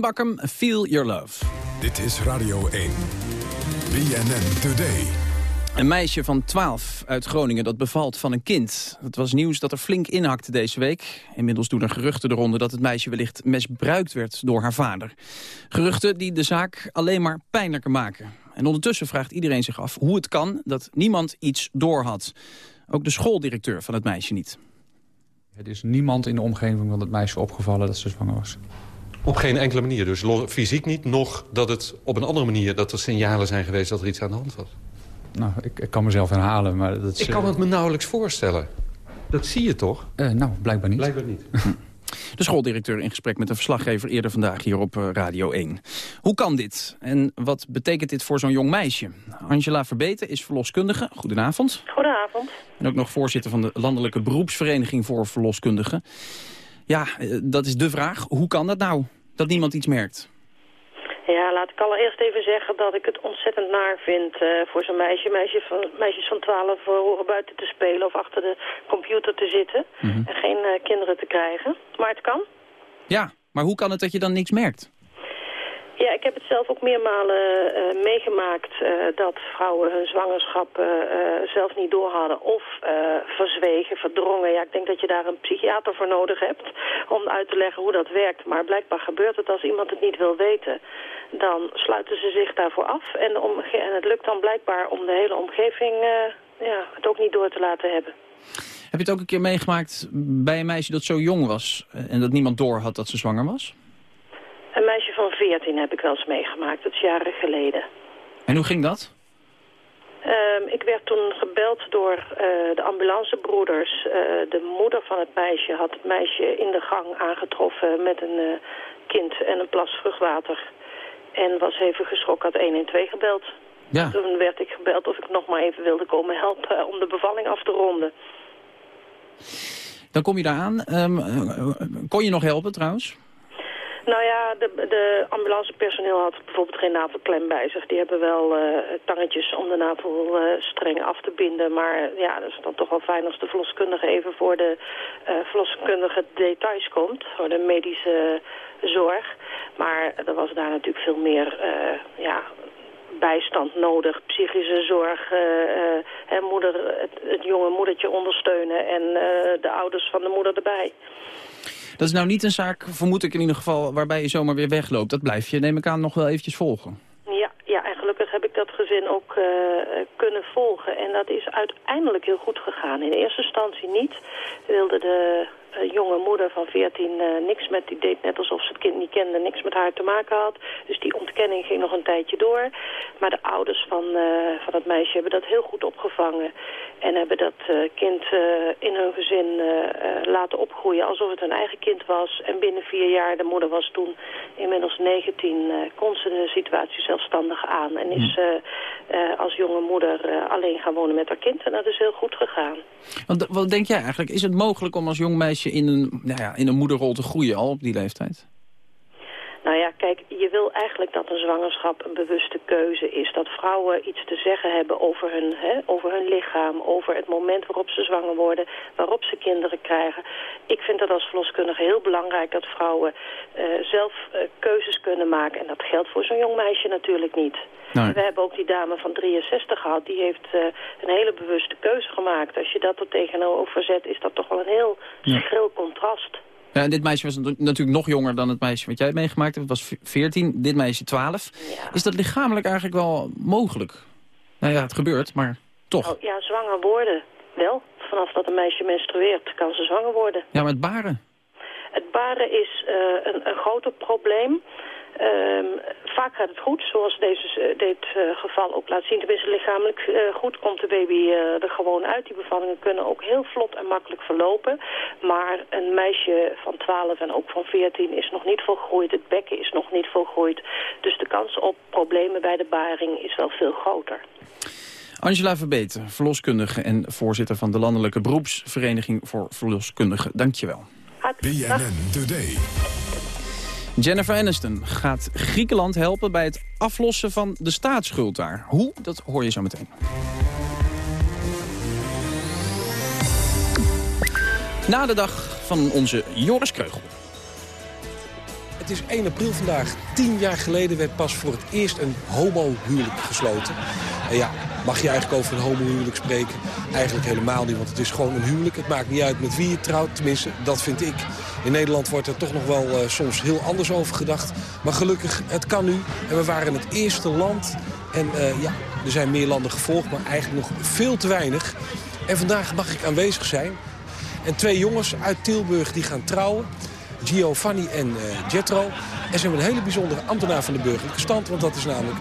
Speaker 28: Bakkum, Feel Your Love.
Speaker 6: Dit is Radio 1. BNN Today.
Speaker 28: Een meisje van 12 uit Groningen dat bevalt van een kind. Het was nieuws dat er flink inhakte deze week. Inmiddels doen er geruchten de ronde dat het meisje wellicht misbruikt werd door haar vader. Geruchten die de zaak alleen maar pijnlijker maken. En ondertussen vraagt iedereen zich af hoe het kan dat niemand iets doorhad. Ook de schooldirecteur van het meisje niet.
Speaker 29: Het is niemand in de omgeving van het meisje opgevallen dat ze zwanger was.
Speaker 16: Op geen enkele manier. Dus fysiek niet, nog dat het op een andere manier... dat er signalen zijn geweest dat er iets aan de hand was.
Speaker 29: Nou, ik, ik kan mezelf herhalen, maar dat is...
Speaker 16: Ik kan
Speaker 29: eh,
Speaker 16: het me nauwelijks voorstellen. Dat zie je toch?
Speaker 29: eh, nou, blijkbaar niet.
Speaker 16: Blijkbaar niet.
Speaker 28: De schooldirecteur in gesprek met een verslaggever eerder vandaag hier op eh, Radio 1. Hoe kan dit? En wat betekent dit voor zo'n jong meisje? Angela Verbeten is verloskundige. Goedenavond.
Speaker 30: Goedenavond.
Speaker 28: En ook nog voorzitter van de Landelijke Beroepsvereniging voor Verloskundigen. Ja, eh, dat is de vraag. Hoe kan dat nou? Dat niemand iets merkt?
Speaker 30: Ja, laat ik allereerst even zeggen dat ik het ontzettend naar vind eh, voor zo'n meisje. Meisje van, meisjes van 12 horen buiten te spelen of achter de computer te zitten. En geen eh, kinderen te krijgen. Maar het kan.
Speaker 28: Ja, maar hoe kan het dat je dan niks merkt?
Speaker 30: Ja, ik heb het zelf ook meermalen eh, meegemaakt eh, dat vrouwen hun zwangerschap eh, zelf niet door hadden of verzwegen, verdrongen. Ja, ik denk dat je daar een psychiater voor nodig hebt om uit te leggen hoe dat werkt. Maar blijkbaar gebeurt het als iemand het niet wil weten. Dan sluiten ze zich daarvoor af en, en het lukt dan blijkbaar om de hele omgeving ja, het ook niet door te laten hebben.
Speaker 28: Heb je het ook een keer meegemaakt bij een meisje dat zo jong was... en dat niemand door had dat ze zwanger was?
Speaker 30: Meisje van 14 heb ik wel eens meegemaakt, dat is jaren geleden.
Speaker 28: En hoe ging dat?
Speaker 30: Ehm, ik werd toen gebeld door eh, de ambulancebroeders. Eh, de moeder van het meisje had het meisje in de gang aangetroffen met een eh, kind en een plas vruchtwater. En was even geschrokken, had 112 gebeld.
Speaker 28: Ja.
Speaker 30: Toen werd ik gebeld of ik nog maar even wilde komen helpen om de bevalling af te ronden.
Speaker 28: Dan kom je daar aan. Ehm, eh, kon je nog helpen trouwens?
Speaker 30: Nou ja, de, de ambulancepersoneel had bijvoorbeeld geen navelklem bij zich. Die hebben wel eh, tangetjes om de navelstreng af te binden. Maar eh, ja, dat is dan toch wel fijn als de verloskundige even voor de eh, verloskundige details komt. Voor de medische zorg. Maar er was daar natuurlijk veel meer ja, bijstand nodig. Psychische zorg, moeder, het, jonge moedertje ondersteunen en de ouders van de moeder erbij.
Speaker 28: Dat is nou niet een zaak, vermoed ik in ieder geval, waarbij je zomaar weer wegloopt. Dat blijf je, neem ik aan, nog wel eventjes volgen.
Speaker 30: Ja, ja, en gelukkig heb ik dat gezin ook eh, kunnen volgen. En dat is uiteindelijk heel goed gegaan. In eerste instantie niet. Wilde de jonge moeder van 14 eh, niks met, die deed net alsof ze het kind niet kende, niks met haar te maken had. Dus die ontkenning ging nog een tijdje door. Maar de ouders van, eh, van het meisje hebben dat heel goed opgevangen. En hebben dat eh, kind eh, in hun gezin eh, eh, laten opgroeien alsof het hun eigen kind was. En binnen vier jaar, de moeder was toen inmiddels 19, eh, kon ze de situatie zelfstandig aan. En is eh, eh, als jonge moeder eh, alleen gaan wonen met haar kind. En dat is heel goed gegaan.
Speaker 17: Want, wat denk jij eigenlijk? Is het mogelijk om als jong meisje in een, nou ja, in een moederrol te groeien al op die leeftijd?
Speaker 30: Nou ja, kijk, je wil eigenlijk dat een zwangerschap een bewuste keuze is. Dat vrouwen iets te zeggen hebben over hun, hè, over hun lichaam, over het moment waarop ze zwanger worden, waarop ze kinderen krijgen. Ik vind dat als verloskundige heel belangrijk dat vrouwen eh, zelf eh, keuzes kunnen maken. En dat geldt voor zo'n jong meisje natuurlijk niet.
Speaker 17: Nee.
Speaker 30: We hebben ook die dame van 63 gehad, die heeft eh, een hele bewuste keuze gemaakt. Als je dat er tegenover zet, is dat toch wel een heel
Speaker 17: Ja.
Speaker 30: schril contrast.
Speaker 17: Ja, en dit meisje was natu- natuurlijk nog jonger dan het meisje wat jij meegemaakt hebt. Het was 14, dit meisje 12. Is dat lichamelijk eigenlijk wel mogelijk? Nou ja, het gebeurt, maar toch.
Speaker 30: Nou, ja, zwanger worden. Wel, vanaf dat een meisje menstrueert kan ze zwanger worden.
Speaker 17: Ja, maar het baren.
Speaker 30: Het baren is eh, een, een groter probleem. Ehm, vaak gaat het goed, zoals deze, eh, dit eh, geval ook laat zien. Tenminste, lichamelijk eh, goed komt de baby eh, er gewoon uit. Die bevallingen kunnen ook heel vlot en makkelijk verlopen. Maar een meisje van 12 en ook van 14 is nog niet volgroeid. Het bekken is nog niet volgroeid. Dus de kans op problemen bij de baring is wel veel groter.
Speaker 17: Angela Verbeten, verloskundige en voorzitter van de Landelijke Beroepsvereniging voor Verloskundigen. Dankjewel.
Speaker 6: BNN Today.
Speaker 17: Jennifer Aniston gaat Griekenland helpen bij het aflossen van de staatsschuld daar. Hoe? Dat hoor je zo meteen. Na de dag van onze Joris Kreugel.
Speaker 18: Het is 1 april vandaag. Tien jaar geleden werd pas voor het eerst een homohuwelijk gesloten. En ja, mag je eigenlijk over een homohuwelijk spreken? Eigenlijk helemaal niet, want het is gewoon een huwelijk. Het maakt niet uit met wie je trouwt, tenminste, dat vind ik. In Nederland wordt er toch nog wel eh, soms heel anders over gedacht. Maar gelukkig, het kan nu. En we waren het eerste land. En eh, ja, er zijn meer landen gevolgd, maar eigenlijk nog veel te weinig. En vandaag mag ik aanwezig zijn. En twee jongens uit Tilburg die gaan trouwen. Giovanni en eh Jetro. En ze hebben een hele bijzondere ambtenaar van de burgerlijke stand. Want dat is namelijk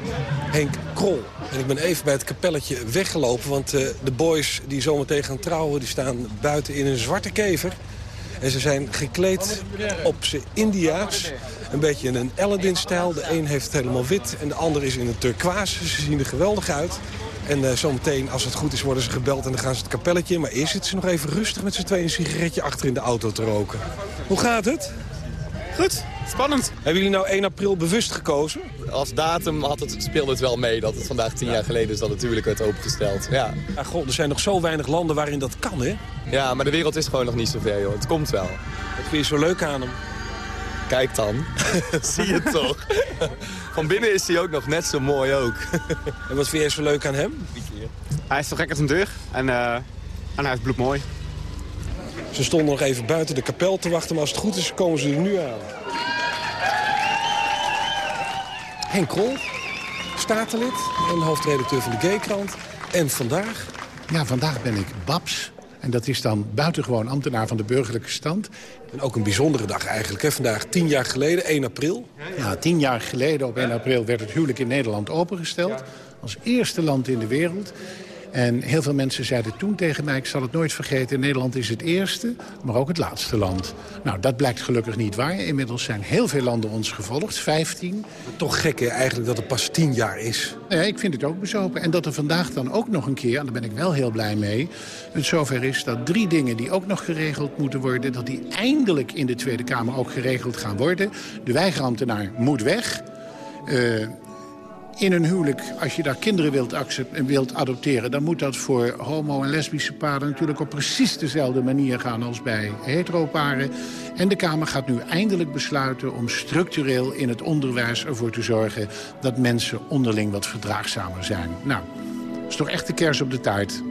Speaker 18: Henk Krol. En ik ben even bij het kapelletje weggelopen. Want de boys die zometeen gaan trouwen... die staan buiten in een zwarte kever. En ze zijn gekleed op z'n India's. Een beetje in een Aladdin-stijl. De een heeft het helemaal wit en de ander is in een turquoise. Ze zien er geweldig uit. En eh, zometeen, als het goed is, worden ze gebeld en dan gaan ze het kapelletje. Maar eerst zitten ze nog even rustig met z'n tweeën een sigaretje achter in de auto te roken. Hoe gaat het? Goed, spannend. Hebben jullie nou 1 april bewust gekozen?
Speaker 31: Als datum had het, speelde het wel mee dat het vandaag tien jaar geleden is dat natuurlijk werd opengesteld. Ja.
Speaker 18: Ja, goh, er zijn nog zo weinig landen waarin dat kan, hè?
Speaker 31: ja, maar de wereld is gewoon nog niet zover, joh. Het komt wel.
Speaker 18: Wat vind je zo leuk aan hem?
Speaker 31: Kijk dan. Zie je toch? Van binnen is hij ook nog net zo mooi ook.
Speaker 18: en wat vind jij zo leuk aan hem?
Speaker 32: Hij is toch gek als een deur en, eh, en hij is bloedmooi.
Speaker 18: Ze stonden nog even buiten de kapel te wachten, maar als het goed is komen ze er nu aan. Henk Krol, statenlid en hoofdredacteur van de G-krant. En vandaag?
Speaker 33: Ja, vandaag ben ik Babs. En dat is dan buitengewoon ambtenaar van de burgerlijke stand.
Speaker 18: En ook een bijzondere dag eigenlijk. Hè? Vandaag tien jaar geleden, 1 april.
Speaker 33: Ja, tien jaar geleden op 1 april werd het huwelijk in Nederland opengesteld. Als eerste land in de wereld. En heel veel mensen zeiden toen tegen mij, ik zal het nooit vergeten... Nederland is het eerste, maar ook het laatste land. Nou, dat blijkt gelukkig niet waar. Inmiddels zijn heel veel landen ons gevolgd, 15.
Speaker 18: Toch gek hè, eigenlijk dat het pas tien jaar is.
Speaker 33: Ja, ik vind het ook bezopen. En dat er vandaag dan ook nog een keer, en daar ben ik wel heel blij mee... het zover is dat drie dingen die ook nog geregeld moeten worden... dat die eindelijk in de Tweede Kamer ook geregeld gaan worden. De weigerambtenaar moet weg... Eh, in een huwelijk, als je daar kinderen wilt, wilt adopteren... dan moet dat voor homo- en lesbische paren natuurlijk op precies dezelfde manier gaan... als bij heteroparen. En de Kamer gaat nu eindelijk besluiten om structureel in het onderwijs ervoor te zorgen... dat mensen onderling wat verdraagzamer zijn. Nou, dat is toch echt de kers op de taart.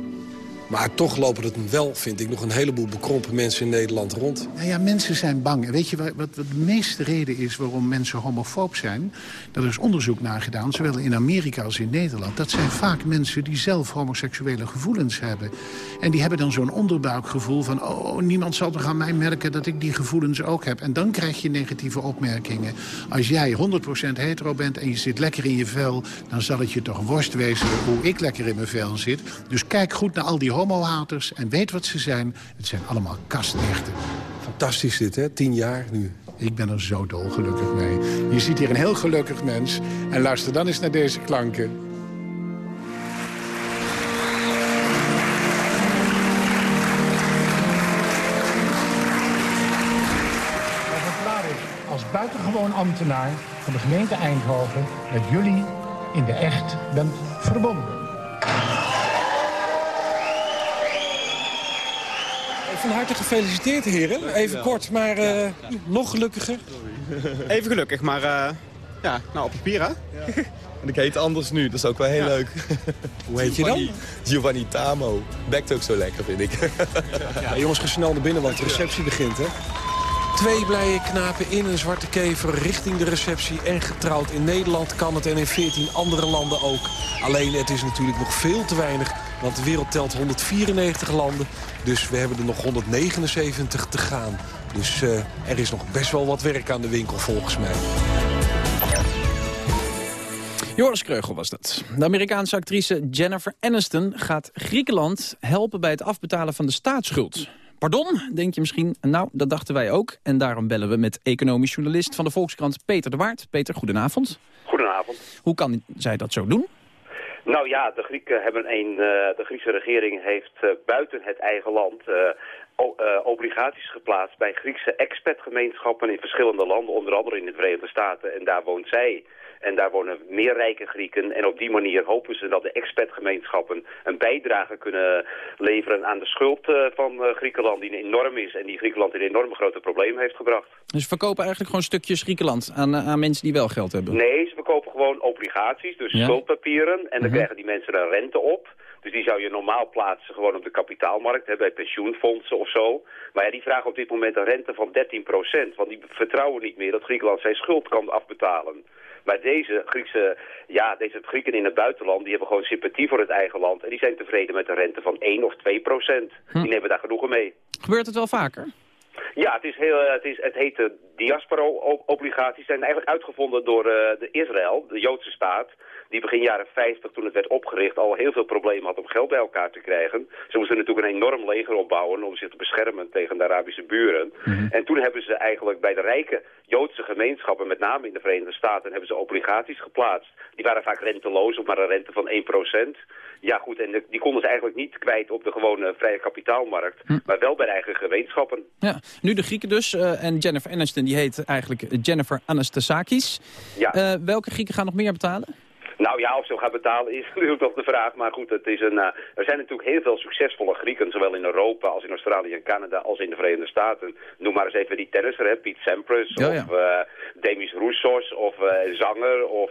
Speaker 18: Maar toch lopen er wel, vind ik, nog een heleboel bekrompen mensen in Nederland rond.
Speaker 33: Nou ja, mensen zijn bang. Weet je wat, wat, de meeste reden is waarom mensen homofoob zijn? Daar is onderzoek naar gedaan, zowel in Amerika als in Nederland. Dat zijn vaak mensen die zelf homoseksuele gevoelens hebben. En die hebben dan zo'n onderbuikgevoel van... oh, niemand zal toch aan mij merken dat ik die gevoelens ook heb. En dan krijg je negatieve opmerkingen. Als jij 100% hetero bent en je zit lekker in je vel... dan zal het je toch worst wezen hoe ik lekker in mijn vel zit. Dus kijk goed naar al die homohaters en weet wat ze zijn. Het zijn allemaal kastnechten.
Speaker 18: Fantastisch dit, hè? Tien jaar nu.
Speaker 33: Ik ben er zo dolgelukkig mee. Je ziet hier een heel gelukkig mens. En luister dan eens naar deze klanken.
Speaker 34: Buitengewoon ambtenaar van de gemeente Eindhoven... dat jullie in de echt bent verbonden.
Speaker 18: Van harte gefeliciteerd, heren. Even kort, maar eh, nog gelukkiger.
Speaker 32: Even gelukkig, maar eh, ja, nou op papier hè.
Speaker 31: En ik heet anders nu, dat is ook wel heel leuk.
Speaker 18: Hoe heet je dan?
Speaker 31: Giovanni Tamo. Bekt ook zo lekker, vind ik.
Speaker 18: Ja, jongens, ga snel naar binnen, want de receptie begint, hè. Twee blije knapen in een zwarte kever richting de receptie. En getrouwd in Nederland kan het en in 14 andere landen ook. Alleen het is natuurlijk nog veel te weinig. Want de wereld telt 194 landen. Dus we hebben er nog 179 te gaan. Dus eh, er is nog best wel wat werk aan de winkel volgens mij.
Speaker 17: Joris Kreugel was dat. De Amerikaanse actrice Jennifer Aniston gaat Griekenland helpen bij het afbetalen van de staatsschuld. Pardon, denk je misschien? Nou, dat dachten wij ook. En daarom bellen we met economisch journalist van de Volkskrant Peter de Waard. Peter, goedenavond.
Speaker 35: Goedenavond.
Speaker 17: Hoe kan zij dat zo doen?
Speaker 35: Nou ja, de Grieken hebben een, eh, de Griekse regering heeft eh, buiten het eigen land eh, obligaties geplaatst bij Griekse expertgemeenschappen in verschillende landen, onder andere in de Verenigde Staten. En daar woont zij. En daar wonen meer rijke Grieken. En op die manier hopen ze dat de expertgemeenschappen een bijdrage kunnen leveren aan de schuld eh, van eh, Griekenland, die enorm is. En die Griekenland in enorme grote problemen heeft gebracht.
Speaker 17: Dus verkopen eigenlijk gewoon stukjes Griekenland aan, aan mensen die wel geld hebben.
Speaker 35: Nee, ze verkopen gewoon obligaties, dus
Speaker 17: Ja.
Speaker 35: schuldpapieren. En dan
Speaker 17: Mhm.
Speaker 35: krijgen die mensen een rente op. Dus die zou je normaal plaatsen gewoon op de kapitaalmarkt, hè, bij pensioenfondsen of zo. Maar ja, die vragen op dit moment een rente van 13% Want die vertrouwen niet meer dat Griekenland zijn schuld kan afbetalen. Maar deze Griekse, ja, deze Grieken in het buitenland, die hebben gewoon sympathie voor het eigen land. En die zijn tevreden met een rente van 1 of 2 procent. Die nemen daar genoegen mee.
Speaker 17: Gebeurt het wel vaker?
Speaker 35: Ja, het, is heel, eh, het, is, het heet de diaspora-obligaties. zijn eigenlijk uitgevonden door eh, de Israël, de Joodse staat. Die begin jaren 50, toen het werd opgericht, al heel veel problemen had om geld bij elkaar te krijgen. Ze moesten natuurlijk een enorm leger opbouwen om zich te beschermen tegen de Arabische buren. En toen hebben ze eigenlijk bij de rijke Joodse gemeenschappen, met name in de Verenigde Staten, hebben ze obligaties geplaatst. Die waren vaak renteloos, of maar een rente van 1%. Ja goed, en die konden ze eigenlijk niet kwijt op de gewone vrije kapitaalmarkt, maar wel bij de eigen gemeenschappen.
Speaker 17: Ja, nu de Grieken dus. eh, en Jennifer Aniston die heet eigenlijk Jennifer Anastasakis.
Speaker 35: Ja.
Speaker 17: Eh, welke Grieken gaan nog meer betalen?
Speaker 35: Nou ja, of ze gaan betalen is natuurlijk toch de vraag. Maar goed, het is een, eh, er zijn natuurlijk heel veel succesvolle Grieken, zowel in Europa als in Australië en Canada als in de Verenigde Staten. Noem maar eens even die tennisser, hè, Piet Sampras
Speaker 17: Ja, ja.
Speaker 35: of eh, Demis Roussos of eh, Zanger of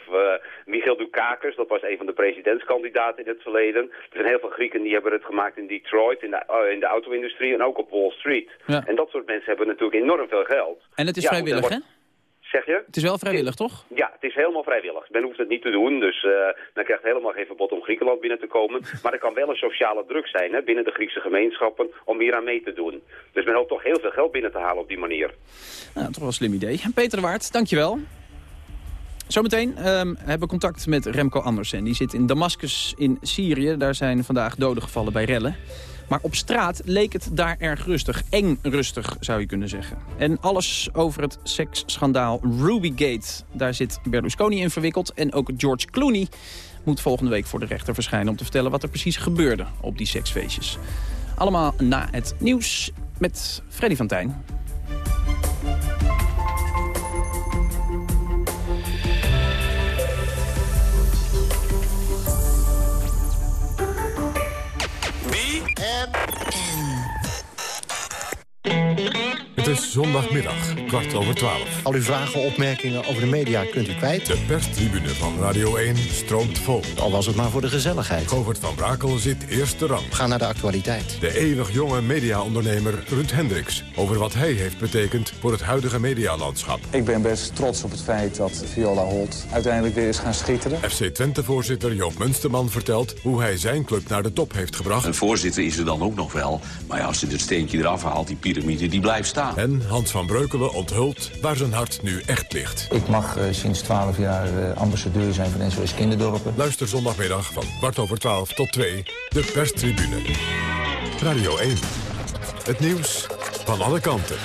Speaker 35: Michiel Dukakis. Dat was een van de presidentskandidaten in het verleden. Er zijn heel veel Grieken die hebben het gemaakt in Detroit, in de, in de auto-industrie en ook op Wall Street.
Speaker 17: Ja.
Speaker 35: En dat soort mensen hebben natuurlijk enorm veel geld.
Speaker 17: En het is vrijwillig, hè?
Speaker 35: Zeg je?
Speaker 17: Het is wel vrijwillig, toch?
Speaker 35: Ja, het is helemaal vrijwillig. Men hoeft het niet te doen, dus eh men krijgt helemaal geen verbod om Griekenland binnen te komen. Maar er kan wel een sociale druk zijn hè, binnen de Griekse gemeenschappen om hier aan mee te doen. Dus men hoopt toch heel veel geld binnen te halen op die manier.
Speaker 17: Nou, toch wel een slim idee. Peter de Waard, dankjewel. Zometeen ehm, hebben we contact met Remco Andersen. Die zit in Damascus in Syrië. Daar zijn vandaag doden gevallen bij rellen. Maar op straat leek het daar erg rustig. Eng rustig, zou je kunnen zeggen. En alles over het seksschandaal Rubygate. Daar zit Berlusconi in verwikkeld. En ook George Clooney moet volgende week voor de rechter verschijnen... om te vertellen wat er precies gebeurde op die seksfeestjes. Allemaal na het nieuws met Freddy van Tijn.
Speaker 6: Het is zondagmiddag, kwart over twaalf.
Speaker 36: Al uw vragen, opmerkingen over de media kunt u kwijt.
Speaker 6: De perstribune van Radio 1 stroomt vol.
Speaker 36: Al was het maar voor de gezelligheid.
Speaker 6: Govert van Brakel zit eerste rang.
Speaker 36: Ga naar de actualiteit.
Speaker 6: De eeuwig jonge mediaondernemer Ruud Hendricks... over wat hij heeft betekend voor het huidige medialandschap.
Speaker 37: Ik ben best trots op het feit dat Viola Holt uiteindelijk weer is gaan schitteren.
Speaker 6: FC Twente-voorzitter Joop Munsterman vertelt hoe hij zijn club naar de top heeft gebracht.
Speaker 38: Een voorzitter is er dan ook nog wel. Maar ja, als je het steentje eraf haalt, die piramide, die blijft staan.
Speaker 6: En Hans van Breukelen onthult waar zijn hart nu echt ligt.
Speaker 39: Ik mag uh, sinds 12 jaar uh, ambassadeur zijn van SOS Kinderdorpen.
Speaker 6: Luister zondagmiddag van kwart over 12 tot 2, de perstribune. Radio 1. Het nieuws van alle kanten.